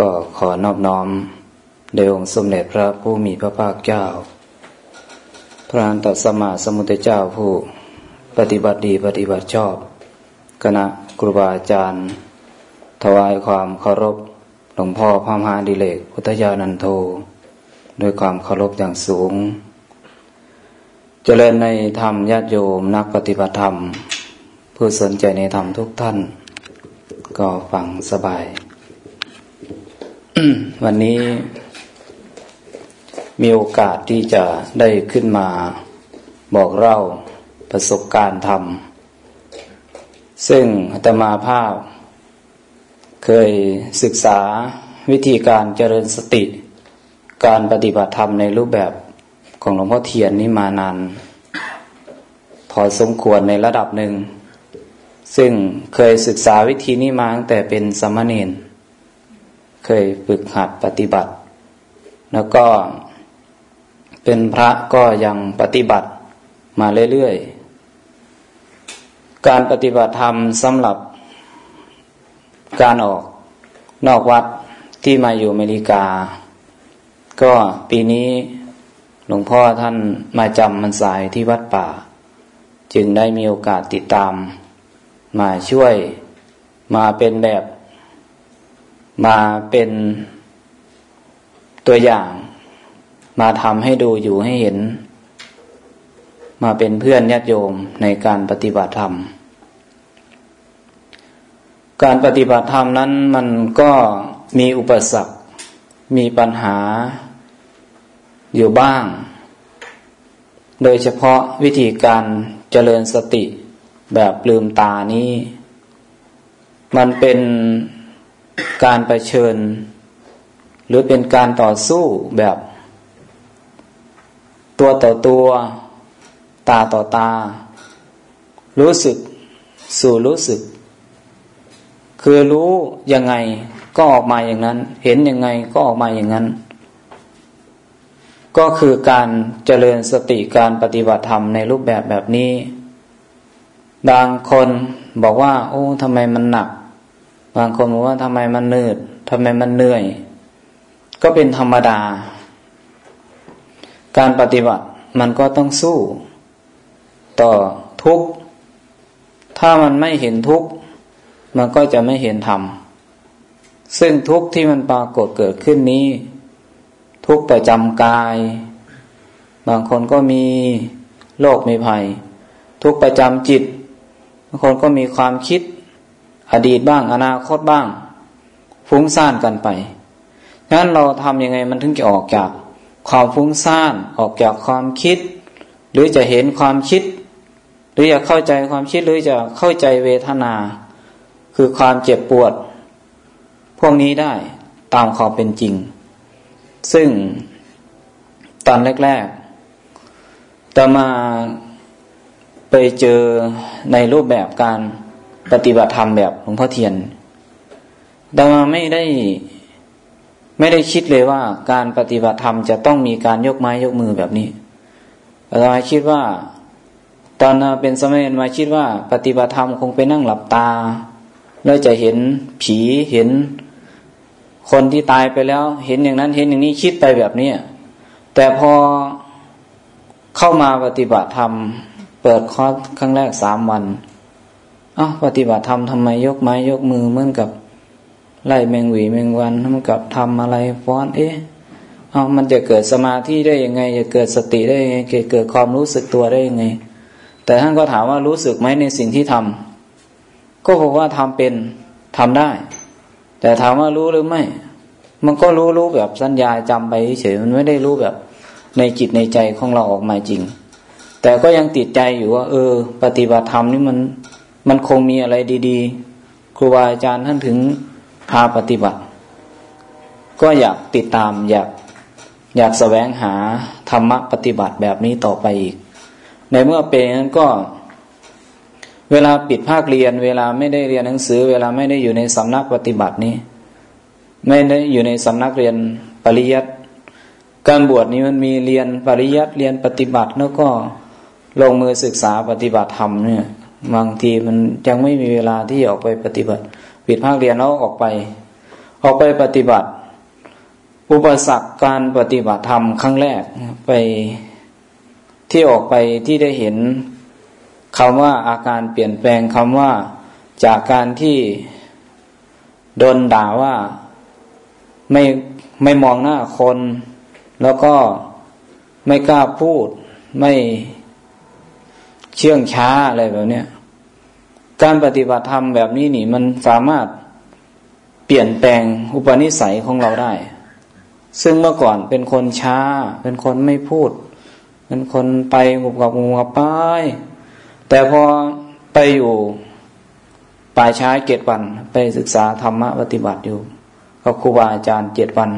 ก็ขอนอบน้อมเดองค์สมเด็จพระผู้มีพระภาคเจ้า พระอันตสมาสมุทธเจ้าผู้ปฏิบัติดีปฏิบัติชอบ คณะครูบาอาจารย์ ถวายความเคารพหลวงพ่อพระมหาดิเลกพุทธญาณันโทด้วยความเคารพอย่างสูง เจริญในธรรมญาติโยมนักปฏิบัติธรรม ผู้สนใจในธรรมทุกท่าน ก็ฟังสบาย วันนี้มีโอกาสที่จะได้ขึ้นมาบอกเล่าประสบการณ์ธรรม ซึ่งอาตมาภาพ เคยศึกษาวิธีการเจริญสติ การปฏิบัติธรรมในรูปแบบของหลวงพ่อเทียนนี่มานาน พอสมควรในระดับหนึ่ง ซึ่งเคยศึกษาวิธีนี้มาตั้งแต่เป็นสมณเณร เคยฝึกหัดปฏิบัติ แล้วก็เป็นพระก็ยังปฏิบัติมาเรื่อยๆ การปฏิบัติธรรมสำหรับการออกนอกวัดที่มาอยู่อเมริกา ก็ปีนี้หลวงพ่อท่านมาจำมันสายที่วัดป่า จึงได้มีโอกาสติดตาม มาช่วยมาเป็นแบบ มาเป็นตัวอย่าง มาทำให้ดูอยู่ให้เห็น มาเป็นเพื่อนญาติโยมในการปฏิบัติธรรม การปฏิบัติธรรมนั้นมันก็มีอุปสรรค มีปัญหาอยู่บ้าง โดยเฉพาะวิธีการเจริญสติแบบลืมตานี้ มันเป็น การไปเชิญ หรือเป็นการต่อสู้แบบ ตัวต่อตัว ตาต่อตา รู้สึก สู่รู้สึก คือรู้ยังไงก็ออกมาอย่างนั้น เห็นยังไงก็ออกมาอย่างนั้น ก็คือการเจริญสติการปฏิบัติธรรมในรูปแบบแบบนี้บางคนบอกว่า โอ้ทำไมมันหนัก บางคนบอกว่าทำไมมันเนื่อยทำไมมันเหนื่อย ก็เป็นธรรมดา การปฏิบัติมันก็ต้องสู้ ต่อทุกข์ ถ้ามันไม่เห็นทุกข์ มันก็จะไม่เห็นธรรม ซึ่งทุกข์ที่มันปรากฏเกิดขึ้นนี้ ทุกข์ประจำกาย บางคนก็มีโรคมีภัย ทุกข์ประจำจิต บางคนก็มีความคิด อดีตบ้าง อนาคตบ้างฟุ้งซ่านกันไปงั้นเราทำยังไงมันถึงจะออกจากความฟุ้งซ่านออกจากความคิด หรือจะเห็นความคิด หรือจะเข้าใจความคิดหรือจะเข้าใจเวทนา คือความเจ็บปวด พวกนี้ได้ตามความเป็นจริง ซึ่งตอนแรกๆต่อมาไปเจอในรูปแบบการ ปฏิบัติธรรมแบบหลวงพ่อเทียนต่มาไม่ได้ไม่ได้คิดเลยว่าการปฏิบัติธรรมจะต้องมีการยกไม้ยกมือแบบนี้อาตมาคิดว่า ตอนเป็นสมัยมาคิดว่า ปฏิบัติธรรมคงไปนั่งหลับตา แล้วจะเห็นผีเห็นคนที่ตายไปแล้ว เห็นอย่างนั้นเห็นอย่างนี้คิดไปแบบนี้แต่พอเข้ามาปฏิบัติธรรม เปิดคอร์สครั้งแรกสามวัน อ้าปฏิบัติธรรมทำไมยกไม้ยกมือเหมือนกับไล่แมงหวีแมงวันทำกับทำอะไรฟ้อนเอ๊ะเอามันจะเกิดสมาธิได้ยังไง จะเกิดสติได้ยังไงเกิดความรู้สึกตัวได้ยังไง แต่ท่านก็ถามว่ารู้สึกไหมในสิ่งที่ทำก็บอกว่าทำเป็นทำได้ แต่ถามว่ารู้หรือไม่ มันก็รู้รู้แบบสัญญาจำไปเฉยมันไม่ได้รู้แบบในจิตในใจของเราออกมาจริง แต่ก็ยังติดใจอยู่ว่า เออ ปฏิบัติธรรมนี่มัน มันคงมีอะไรดี ๆ ครูบาอาจารย์ท่านถึงพาปฏิบัติ ก็อยากติดตามอยากอยากสแสวงหาธรรมะปฏิบัติแบบนี้ต่อไปอีก ในเมื่อเป็นนั้นก็ เวลาปิดภาคเรียน เวลาไม่ได้เรียนหนังสือ เวลาไม่ได้อยู่ในสำนักปฏิบัตินี้ ไม่ได้อยู่ในสำนักเรียนปริยัติการบวชนี้มันมีเรียนปริยัติเรียนปฏิบัติแล้วก็ลงมือศึกษาปฏิบัติธรรมเนี่ย บางทีมันยังไม่มีเวลาที่ออกไปปฏิบัติ ปิดภาคเรียนแล้วออกไป ออกไปปฏิบัติ อุปสรรคการปฏิบัติธรรมครั้งแรกไปที่ออกไปที่ได้เห็นคำว่าอาการเปลี่ยนแปลงคำว่าจากการที่โดนด่าว่าไม่ไม่มองหน้าคน แล้วก็ไม่กล้าพูด ไม่ เชื่องช้าอะไรแบบเนี้ยการปฏิบัติธรรมแบบนี้นี่ มันสามารถเปลี่ยนแปลงอุปนิสัยของเราได้ ซึ่งเมื่อก่อนเป็นคนช้า เป็นคนไม่พูด เป็นคนไปหุบกับงูกับป้ายแต่พอไปอยู่ป่าช้าเจ็ดวัน ไปศึกษาธรรมะปฏิบัติอยู่กับครูบาอาจารย์เจ็ดวัน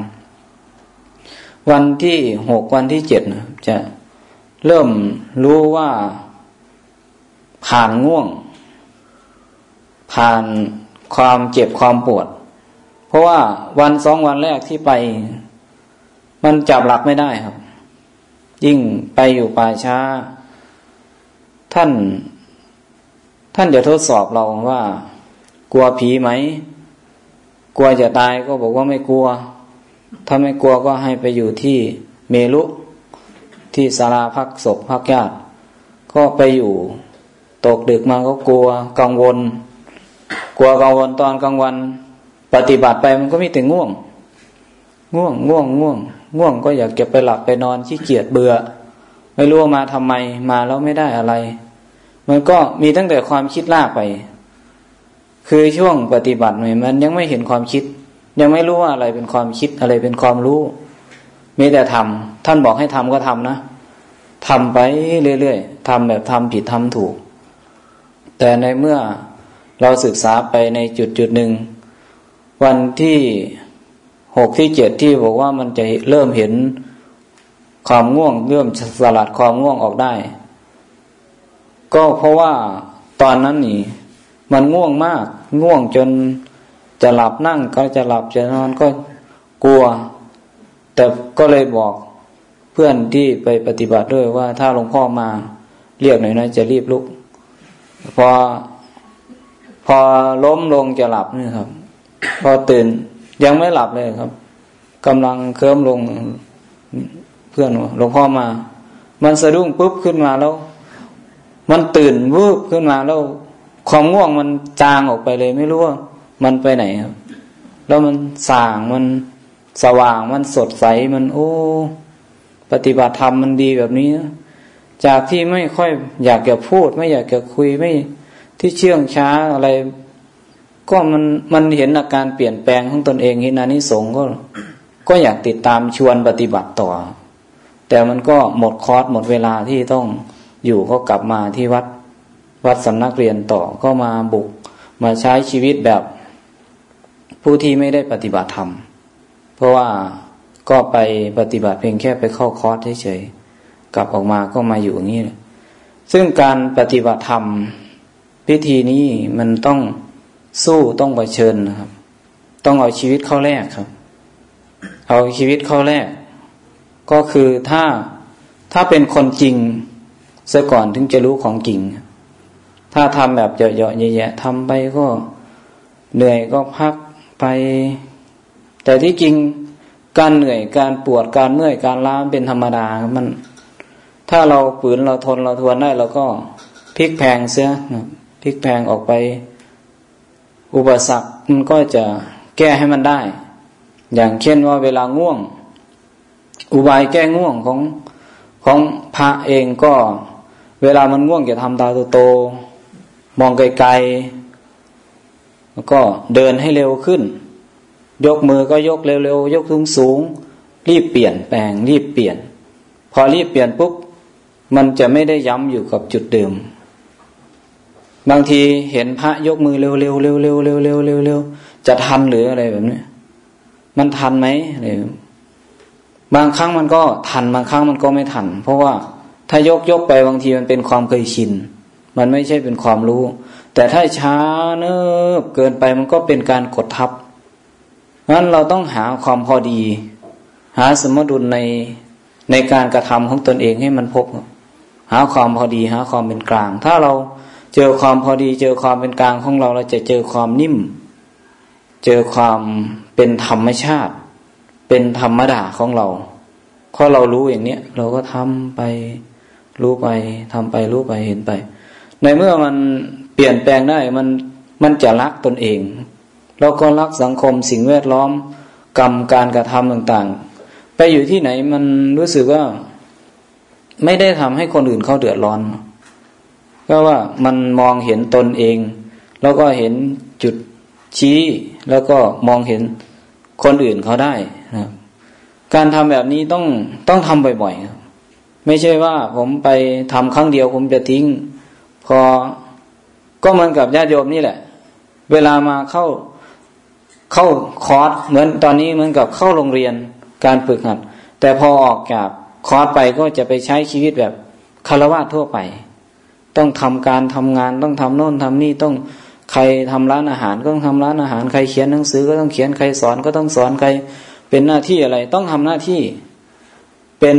วันที่หกวันที่เจ็ดจะเริ่มรู้ว่า ผ่านง่วง ผ่านความเจ็บความปวด เพราะว่าวันสองวันแรกที่ไป มันจับหลักไม่ได้ครับ ยิ่งไปอยู่ป่าช้า ท่าน ท่านจะทดสอบเราว่า กลัวผีไหม กลัวจะตายก็บอกว่าไม่กลัว ถ้าไม่กลัวก็ให้ไปอยู่ที่เมลุที่ศาลาพักศพพักญาติ ก็ไปอยู่ ตกดึกมาก็กลัวกังวล กลัวกังวลตอนกลางวัน ปฏิบัติไปมันก็มีแต่ง่วง ง่วงง่วงง่วง ง่วงก็อยากเก็บไปหลับไปนอนขี้เกียจเบื่อ ไม่รู้มาทำไมมาแล้วไม่ได้อะไร มันก็มีตั้งแต่ความคิดลากไป คือช่วงปฏิบัติใหม่มันยังไม่เห็นความคิด ยังไม่รู้ว่าอะไรเป็นความคิดอะไรเป็นความรู้มีแต่ทำท่านบอกให้ทำก็ทำนะทำไปเรื่อยๆทำแบบทำผิดทำถูก แต่ในเมื่อเราศึกษาไปในจุดจุดหนึ่ง วันที่หกที่เจ็ดที่บอกว่ามันจะเริ่มเห็นความง่วงเริ่มสลัดความง่วงออกได้ ก็เพราะว่าตอนนั้นนี่ มันง่วงมาก ง่วงจนจะหลับนั่งก็จะหลับจะนอนก็กลัว แต่ก็เลยบอกเพื่อนที่ไปปฏิบัติด้วยว่าถ้าหลวงพ่อมาเรียกหน่อยนะจะรีบลุก พอพอล้มลงจะหลับนี่ครับ พอตื่นยังไม่หลับเลยครับกำลังเคลิ้มลงเพื่อนหลวงพ่อมา มันสะดุ้งปุ๊บขึ้นมาแล้ว มันตื่นวูบขึ้นมาแล้ว ความง่วงมันจางออกไปเลย ไม่รู้ว่ามันไปไหนครับ แล้วมันส่างมันสว่างมันสดใสมันโอ้ ปฏิบัติธรรมมันดีแบบนี้นะ จากที่ไม่ค่อยอยากจะพูด ไม่อยากจะคุยไม่ที่เชื่องช้าอะไร ก็มันมันเห็นอาการเปลี่ยนแปลงของตนเองเห็นอานิสงส์ก็ ก็อยากติดตามชวนปฏิบัติต่อ แต่มันก็หมดคอร์สหมดเวลาที่ต้องอยู่ก็กลับมาที่วัดวัดสำนักเรียนต่อก็มาบุก มาใช้ชีวิตแบบผู้ที่ไม่ได้ปฏิบัติธรรม เพราะว่าก็ไปปฏิบัติเพียงแค่ไปเข้าคอร์สเฉยๆ กลับออกมาก็มาอยู่อย่างนี้ซึ่งการปฏิบัติธรรม พิธีนี้มันต้องสู้ต้องเผชิญนะครับ ต้องเอาชีวิตเข้าแรกครับ เอาชีวิตเข้าแรก ก็คือถ้าถ้าเป็นคนจริงซะก่อนถึงจะรู้ของจริง ถ้าทำแบบเยอะๆแยะๆทำไปก็เหนื่อยก็พักไป แต่ที่จริงการเหนื่อยการปวดการเมื่อยการล้าเป็นธรรมดามัน ถ้าเราฝืนเราทนเราทวนได้เราก็พลิกแพงเสียพลิกแพงออกไป อุปสรรคมันก็จะแก้ให้มันได้ อย่างเช่นว่าเวลาง่วง อุบายแก้ง่วงของของพระเองก็ เวลามันง่วงจะทำตาโตๆมองไกลๆแล้วก็เดินให้เร็วขึ้น ยกมือก็ยกเร็วๆยกสูงๆรีบเปลี่ยนแปลงรีบเปลี่ยน พอรีบเปลี่ยนปุ๊บ มันจะไม่ได้ย้ำอยู่กับจุดเดิม บางทีเห็นพระยกมือเร็วเร็วเร็วเร็วเร็วเร็วเร็วเร็วจะทันหรืออะไรแบบนี้มันทันไหมอะไรบางครั้งมันก็ทันบางครั้งมันก็ไม่ทัน เพราะว่าถ้ายกยกไปบางทีมันเป็นความเคยชิน มันไม่ใช่เป็นความรู้ แต่ถ้าช้าเนิบเกินไปมันก็เป็นการกดทับงั้นเราต้องหาความพอดี หาสมดุลในในการกระทำของตนเองให้มันพบ หาความพอดีหาความเป็นกลาง ถ้าเราเจอความพอดี เจอความเป็นกลางของเรา เราจะเจอความนิ่ม เจอความเป็นธรรมชาติ เป็นธรรมดาของเราพอเรารู้อย่างเนี้ยเราก็ทำไปรู้ไปทำไปรู้ไปเห็นไป ในเมื่อมันเปลี่ยนแปลงได้มันมันจะรักตนเอง แล้วก็รักสังคมสิ่งแวดล้อมกรรมการกระทำต่างๆ ไปอยู่ที่ไหนมันรู้สึกว่า ไม่ได้ทำให้คนอื่นเขาเดือดร้อน ก็ว่ามันมองเห็นตนเอง แล้วก็เห็นจุดชี้ แล้วก็มองเห็นคนอื่นเขาได้นะการทำแบบนี้ต้องต้องทำบ่อยๆครับไม่ใช่ว่าผมไปทำครั้งเดียวผมจะทิ้ง พอก็เหมือนกับญาติโยมนี่แหละ เวลามาเข้าเข้าคอร์สเหมือนตอนนี้เหมือนกับเข้าโรงเรียนการฝึกหัด แต่พอออกจาก คอร์สไปก็จะไปใช้ชีวิตแบบคารวะทั่วไป ต้องทำการทำงานต้องทำโน่นทำนี่ต้องใครทำร้านอาหารก็ต้องทำร้านอาหารใครเขียนหนังสือก็ต้องเขียนใครสอนก็ต้องสอนใครเป็นหน้าที่อะไร ต้องทำหน้าที่เป็น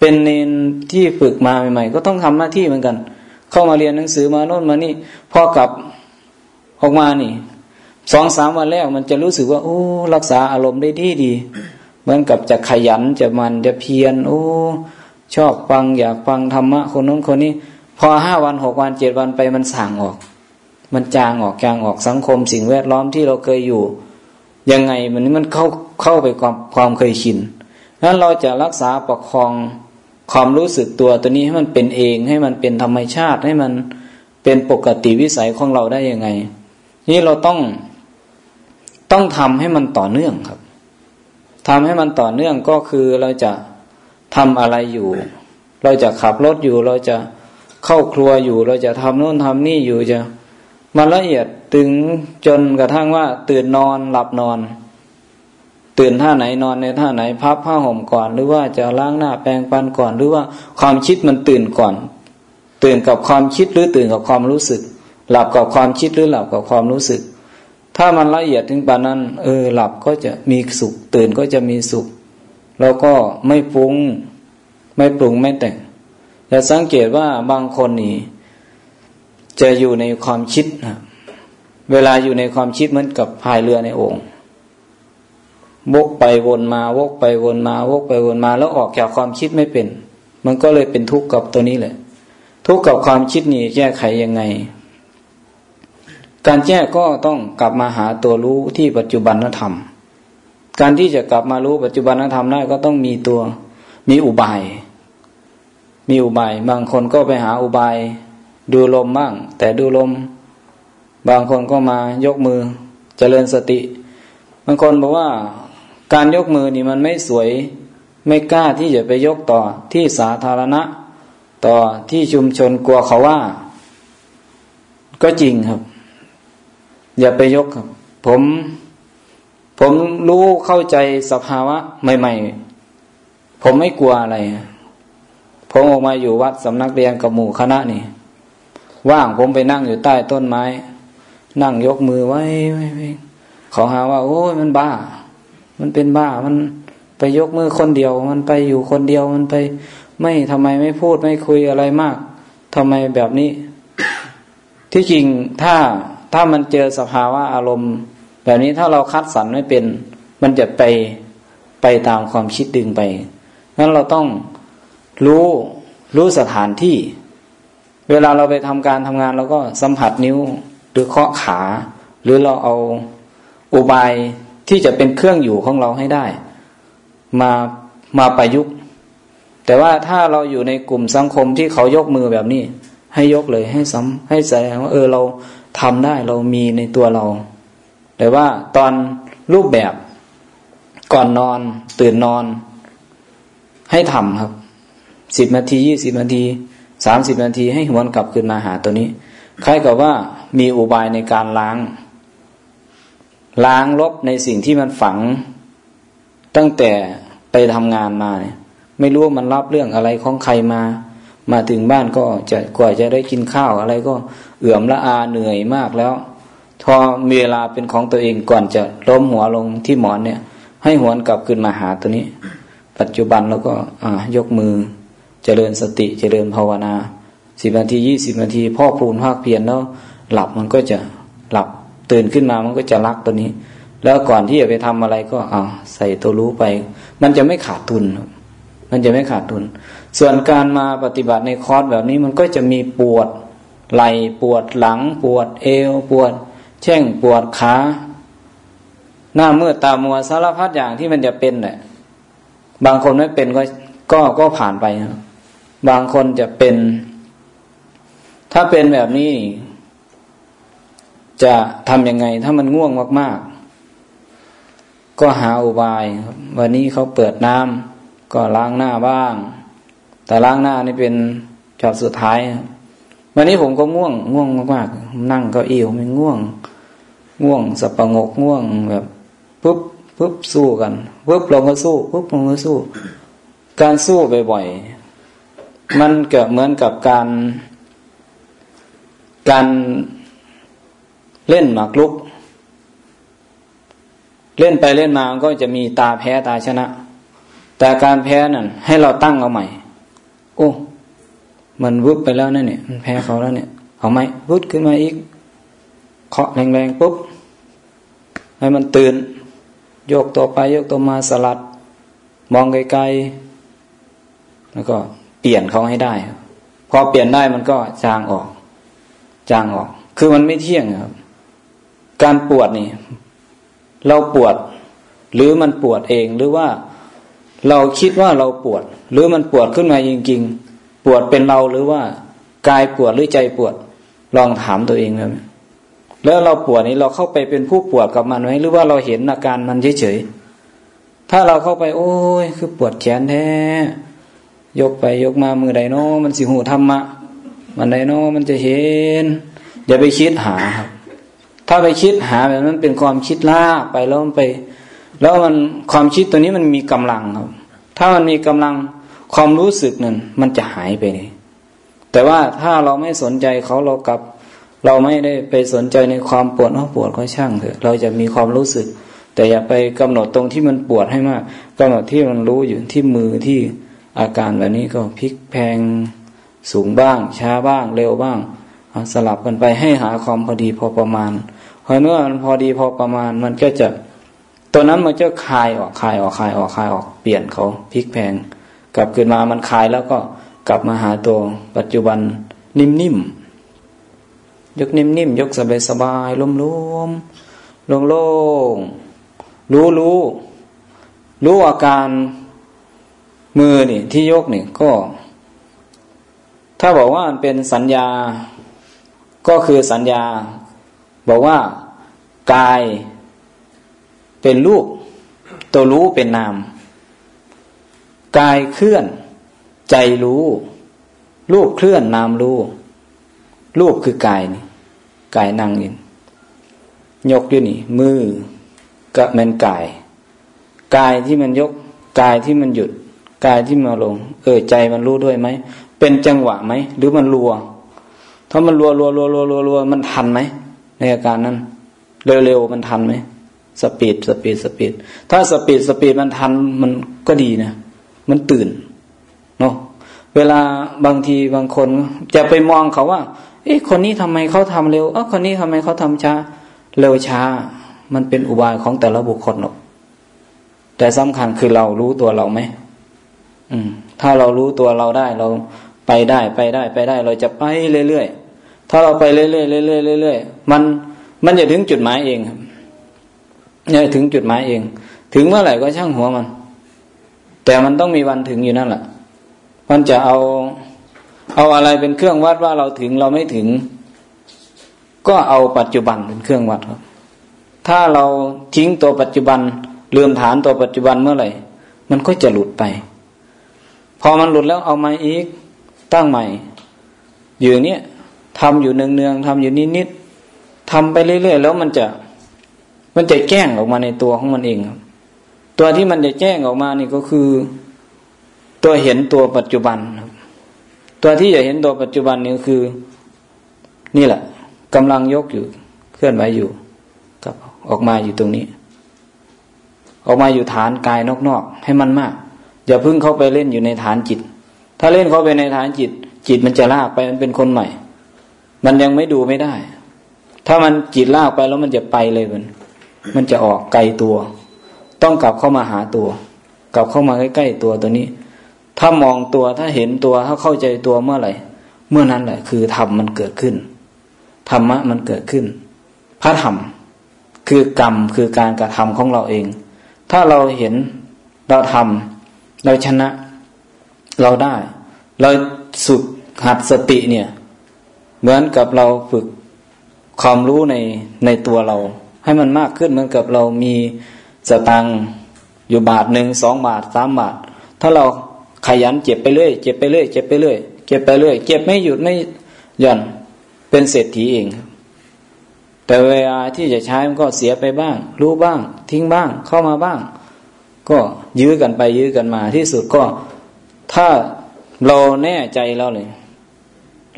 เป็นเนนที่ฝึกมาใหม่ ๆ ก็ต้องทำหน้าที่เหมือนกัน เข้ามาเรียนหนังสือมาโน่นมานี่พอกลับออกมานี่สองสามวันแรกมันจะรู้สึกว่าโอ้รักษาอารมณ์ได้ดีดี เหมือนกับจะขยันจะมันจะเพียรโอ้ชอบฟังอยากฟังธรรมะคนนู้นคนนี้ พอห้าวันหกวันเจ็ดวันไปมันสั่งออก มันจางออกจางออกสังคม สิ่งแวดล้อมที่เราเคยอยู่ ยังไงมันมันเข้าเข้าไปความความเคยชินนั้นเราจะรักษาประคองความรู้สึกตัวตัวนี้ให้มันเป็นเองให้มันเป็นธรรมชาติให้มันเป็นปกติวิสัยของเราได้ยังไง นี่เราต้องต้องทำให้มันต่อเนื่องครับ ทำให้มันต่อเนื่องก็คือเราจะทำอะไรอยู่ เราจะขับรถอยู่ เราจะเข้าครัวอยู่ เราจะทำโน่นทำนี่อยู่จะมันละเอียดถึงจนกระทั่งว่า ตื่นนอนหลับนอน ตื่นท่าไหนนอนในท่าไหนพับผ้าห่มก่อน หรือว่าจะล้างหน้าแปรงฟันก่อน หรือว่าความคิดมันตื่นก่อน ตื่นกับความคิดหรือตื่นกับความรู้สึก หลับกับความคิดหรือหลับกับความรู้สึก ถ้ามันละเอียดถึงปานนั้น เออ หลับก็จะมีสุข ตื่นก็จะมีสุข แล้วก็ไม่ฟุ้งไม่ปรุงไม่แต่งแต่สังเกตว่าบางคนนี่ จะอยู่ในความคิดนะเวลาอยู่ในความคิดเหมือนกับพายเรือในโอ่งวกไปวนมาวกไปวนมาวกไปวนมา แล้วออกจากความคิดไม่เป็น มันก็เลยเป็นทุกข์กับตัวนี้แหละ ทุกข์กับความคิดนี่แก้ไขยังไง การแก้ก็ต้องกลับมาหาตัวรู้ที่ปัจจุบันธรรม การที่จะกลับมารู้ปัจจุบันธรรมได้ก็ต้องมีตัวมีอุบาย มีอุบาย บางคนก็ไปหาอุบาย ดูลมบ้าง แต่ดูลม บางคนก็มายกมือจเจริญสติ บางคนบอกว่าการยกมือนี่มันไม่สวย ไม่กล้าที่จะไปยกต่อที่สาธารณะ ต่อที่ชุมชนกลัวเขาว่า ก็จริงครับ อย่าไปยกครับ ผม ผมรู้เข้าใจสภาวะ ใหม่ ๆ ผมไม่กลัวอะไร ผมออกมาอยู่วัดสำนักเรียนกับหมู่คณะนี่ ว่างผมไปนั่งอยู่ใต้ต้นไม้ นั่งยกมือไว้ไว้เขาหาว่า โอ้ยมันบ้า มันเป็นบ้ามันไปยกมือคนเดียว มันไปอยู่คนเดียวมันไปไม่ทำไมไม่พูดไม่คุยอะไรมากทำไมแบบนี้ ที่จริงถ้า ถ้ามันเจอสภาวะอารมณ์ แบบนี้ถ้าเราคัดสรรไม่เป็น มันจะไปไปตามความคิดดึงไปงั้นเราต้องรู้รู้สถานที่ เวลาเราไปทำการทำงานเราก็สัมผัสนิ้วหรือเคาะขา หรือเราเอาอุบายที่จะเป็นเครื่องอยู่ของเราให้ได้ มามาประยุกต์ แต่ว่าถ้าเราอยู่ในกลุ่มสังคมที่เขายกมือแบบนี้ ให้ยกเลยให้ซ้ำให้แสดงว่าเออเรา ทำได้เรามีในตัวเรา แต่ว่าตอนรูปแบบก่อนนอน ตื่นนอน ให้ทำครับสิบนาทียี่สิบนาทีสามสิบนาทีให้หวนกลับคืนมาหาตัวนี้คล้ายกับว่ามีอุบายในการล้าง ล้างลบในสิ่งที่มันฝัง ตั้งแต่ไปทำงานมาเนี่ยไม่รู้ว่ามันรับเรื่องอะไรของใครมา มาถึงบ้านก็จะกว่าจะได้กินข้าวอะไรก็เอื่อมละอาเหนื่อยมากแล้วพอมีเวลาเป็นของตัวเองก่อนจะล้มหัวลงที่หมอนเนี่ย ให้หวนกลับขึ้นมาหาตัวนี้ ปัจจุบันแล้วก็ยกมือจเจริญสติจเจริญภาวนาสิบนาทียี่สิบนาทีพ่อพูนภาคเพียรแล้ว หลับมันก็จะหลับตื่นขึ้นมามันก็จะรักตัวนี้ แล้วก่อนที่จะไปทำอะไรก็เอาใส่ตัวรู้ไป มันจะไม่ขาดทุน มันจะไม่ขาดทุน ส่วนการมาปฏิบัติในคอร์สแบบนี้มันก็จะมีปวดไหล่ปวดหลัง ปวดเอว ปวดแช่งปวดขาหน้ามืดตามัวสารพัดอย่างที่มันจะเป็นแหละบางคนไม่เป็นก็ก็ก็ผ่านไปนะบางคนจะเป็น ถ้าเป็นแบบนี้ จะทำยังไง ถ้ามันง่วงมาก ๆ ก็หาอุบาย วันนี้เขาเปิดน้ำก็ล้างหน้าบ้าง แต่ล้างหน้านี่เป็นจอบสุดท้ายวันนี้ผมก็ง่วง ง่วงมากๆนั่งก็อิ่วไม่ง่วง ง่วงสับประงกง่วงแบบปุ๊บปุ๊บสู้กันปุ๊บลงก็สู้ปุ๊บลงก็สู้ การสู้บ่อยๆมันเกิดเหมือนกับการ การเล่นหมากรุก เล่นไปเล่นมาก็จะมีตาแพ้ตาชนะ แต่การแพ้นั่นให้เราตั้งเอาใหม่ โอ้ มันวุบไปแล้วนั่นเนี่ยมันแพ้เขาแล้วเนี่ย เอาไหมวุบขึ้นมาอีกเคาะแรงๆปุ๊บให้มันตื่น โยกตัวไปโยกตัวมาสลัด มองไกลๆแล้วก็เปลี่ยนเขาให้ได้พอเปลี่ยนได้มันก็จางออก จางออก คือมันไม่เที่ยงครับ การปวดนี่ เราปวด หรือมันปวดเองหรือว่าเราคิดว่าเราปวด หรือมันปวดขึ้นมาจริง ๆ ปวดเป็นเราหรือว่ากายปวดหรือใจปวดลองถามตัวเองเลยแล้วเราปวดนี้เราเข้าไปเป็นผู้ปวดกับมันไหมหรือว่าเราเห็นอาการมันเฉยๆถ้าเราเข้าไป โอ้ยคือปวดแขนแท้ยกไปยกมามือใดโนมันสิหูธรรมะมันใดโนมันจะเห็นอย่าไปคิดหาครับ ถ้าไปคิดหาแบบนั้นเป็นความคิดลาไปแล้วมันไป แล้วมันความคิดตัวนี้มันมีกำลังครับ ถ้ามันมีกำลังความรู้สึกนั้นมันจะหายไปเลยแต่ว่าถ้าเราไม่สนใจเขาเรากลับ เราไม่ได้ไปสนใจในความปวดเอาปวดก็ช่างเถอะเราจะมีความรู้สึก แต่อย่าไปกำหนดตรงที่มันปวดให้มากกำหนดที่มันรู้อยู่ที่มือที่อาการแบบนี้ก็พลิกแพงสูงบ้าง ช้าบ้าง เร็วบ้างสลับกันไปให้หาความพอดีพอประมาณพอเมื่อมันพอดีพอประมาณมันก็จะ ตัวนั้นมันจะคายออกคายออกคายออกคายออกเปลี่ยนเขาพลิกแพงกลับขึ้นมามันคายแล้วก็กลับมาหาตัวปัจจุบันนิ่มๆยกนิ่มๆยกสบายๆรวมๆโล่งๆรู้รู้รู้อาการมือนี่ที่ยกนี่ก็ ถ้าบอกว่ามันเป็นสัญญา ก็คือสัญญา บอกว่ากาย เป็นรูป ตัวรู้เป็นนาม กายเคลื่อน ใจรู้ รูปเคลื่อนนามรู้ รูปคือกายนี่กายนั่งนี่ยกอยู่นี่ มือก็มันกาย กายที่มันยก กายที่มันหยุด กายที่มาลง เออใจมันรู้ด้วยไหม เป็นจังหวะไหม หรือมันรัว ถ้ามันรัวรัวรัวรัวรัวรัวมันทันไหมในอาการนั้น เร็วๆมันทันไหม speed speed speed ถ้า speed speed มันทันมันก็ดีนะ มันตื่นเนาะเวลาบางทีบางคนจะไปมองเขาว่า เอ๊ะคนนี้ทำไมเขาทำเร็วเออคนนี้ทำไมเขาทำช้า เร็วช้า มันเป็นอุบายของแต่ละบุคคลหรอกแต่สำคัญคือเรารู้ตัวเราไหมอืม ถ้าเรารู้ตัวเราได้เราไปได้ไปได้ไปได้ เราจะไปเรื่อยๆถ้าเราไปเรื่อยๆเรื่อยๆเรื่อยๆมันมันจะถึงจุดหมายเองครับ เนี่ยถึงจุดหมายเอง ถึงเมื่อไหร่ก็ช่างหัวมัน แต่มันต้องมีวันถึงอยู่นั่นแหละมันจะเอาเอาอะไรเป็นเครื่องวัดว่าเราถึงเราไม่ถึง ก็เอาปัจจุบันเป็นเครื่องวัดครับ ถ้าเราทิ้งตัวปัจจุบันลืมฐานตัวปัจจุบันเมื่อไหร่ มันก็จะหลุดไป พอมันหลุดแล้วเอามาอีกตั้งใหม่ อยู่เนี้ยทำอยู่เนืองๆทำอยู่นิดๆทำไปเรื่อยๆแล้วมันจะ มันจะแจ้งออกมาในตัวของมันเองครับ ตัวที่มันจะแจ้งออกมานี่ก็คือ ตัวเห็นตัวปัจจุบันครับ ตัวที่จะเห็นตัวปัจจุบันนี้คือ นี่แหละกำลังยกอยู่เคลื่อนไหวอยู่กับออกมาอยู่ตรงนี้ ออกมาอยู่ฐานกายนอกๆให้มันมากอย่าพึ่งเข้าไปเล่นอยู่ในฐานจิต ถ้าเล่นเข้าไปในฐานจิต จิตมันจะลากไปมันเป็นคนใหม่ มันยังไม่ดูไม่ได้ ถ้ามันจิตลากไปแล้วมันจะไปเลยมัน มันจะออกไกลตัว ต้องกลับเข้ามาหาตัว กลับเข้ามาใกล้ๆตัวตัวนี้ ถ้ามองตัวถ้าเห็นตัวถ้าเข้าใจตัวเมื่อไหร่ เมื่อนั้นแหละ คือธรรมมันเกิดขึ้นธรรมะมันเกิดขึ้น พระธรรมคือกรรมคือการกระทำของเราเอง ถ้าเราเห็นเราทำเราชนะ เราได้ เราสุดหัดสติเนี่ย เหมือนกับเราฝึกความรู้ในในตัวเรา ให้มันมากขึ้นเหมือนกับเรามีสตังอยู่บาทหนึ่งสองบาทสามบาท ถ้าเราขยันเจ็บไปเรื่อยเจ็บไปเรื่อยเจ็บไปเรื่อยเจ็บไปเรื่อยเจ็บไม่หยุดไม่หย่อนเป็นเศรษฐีเองแต่เวลาที่จะใช้มันก็เสียไปบ้าง รู้บ้าง ทิ้งบ้าง เข้ามาบ้าง ก็ยื้อกันไปยื้อกันมา ที่สุดก็ถ้าเราแน่ใจแล้วเลย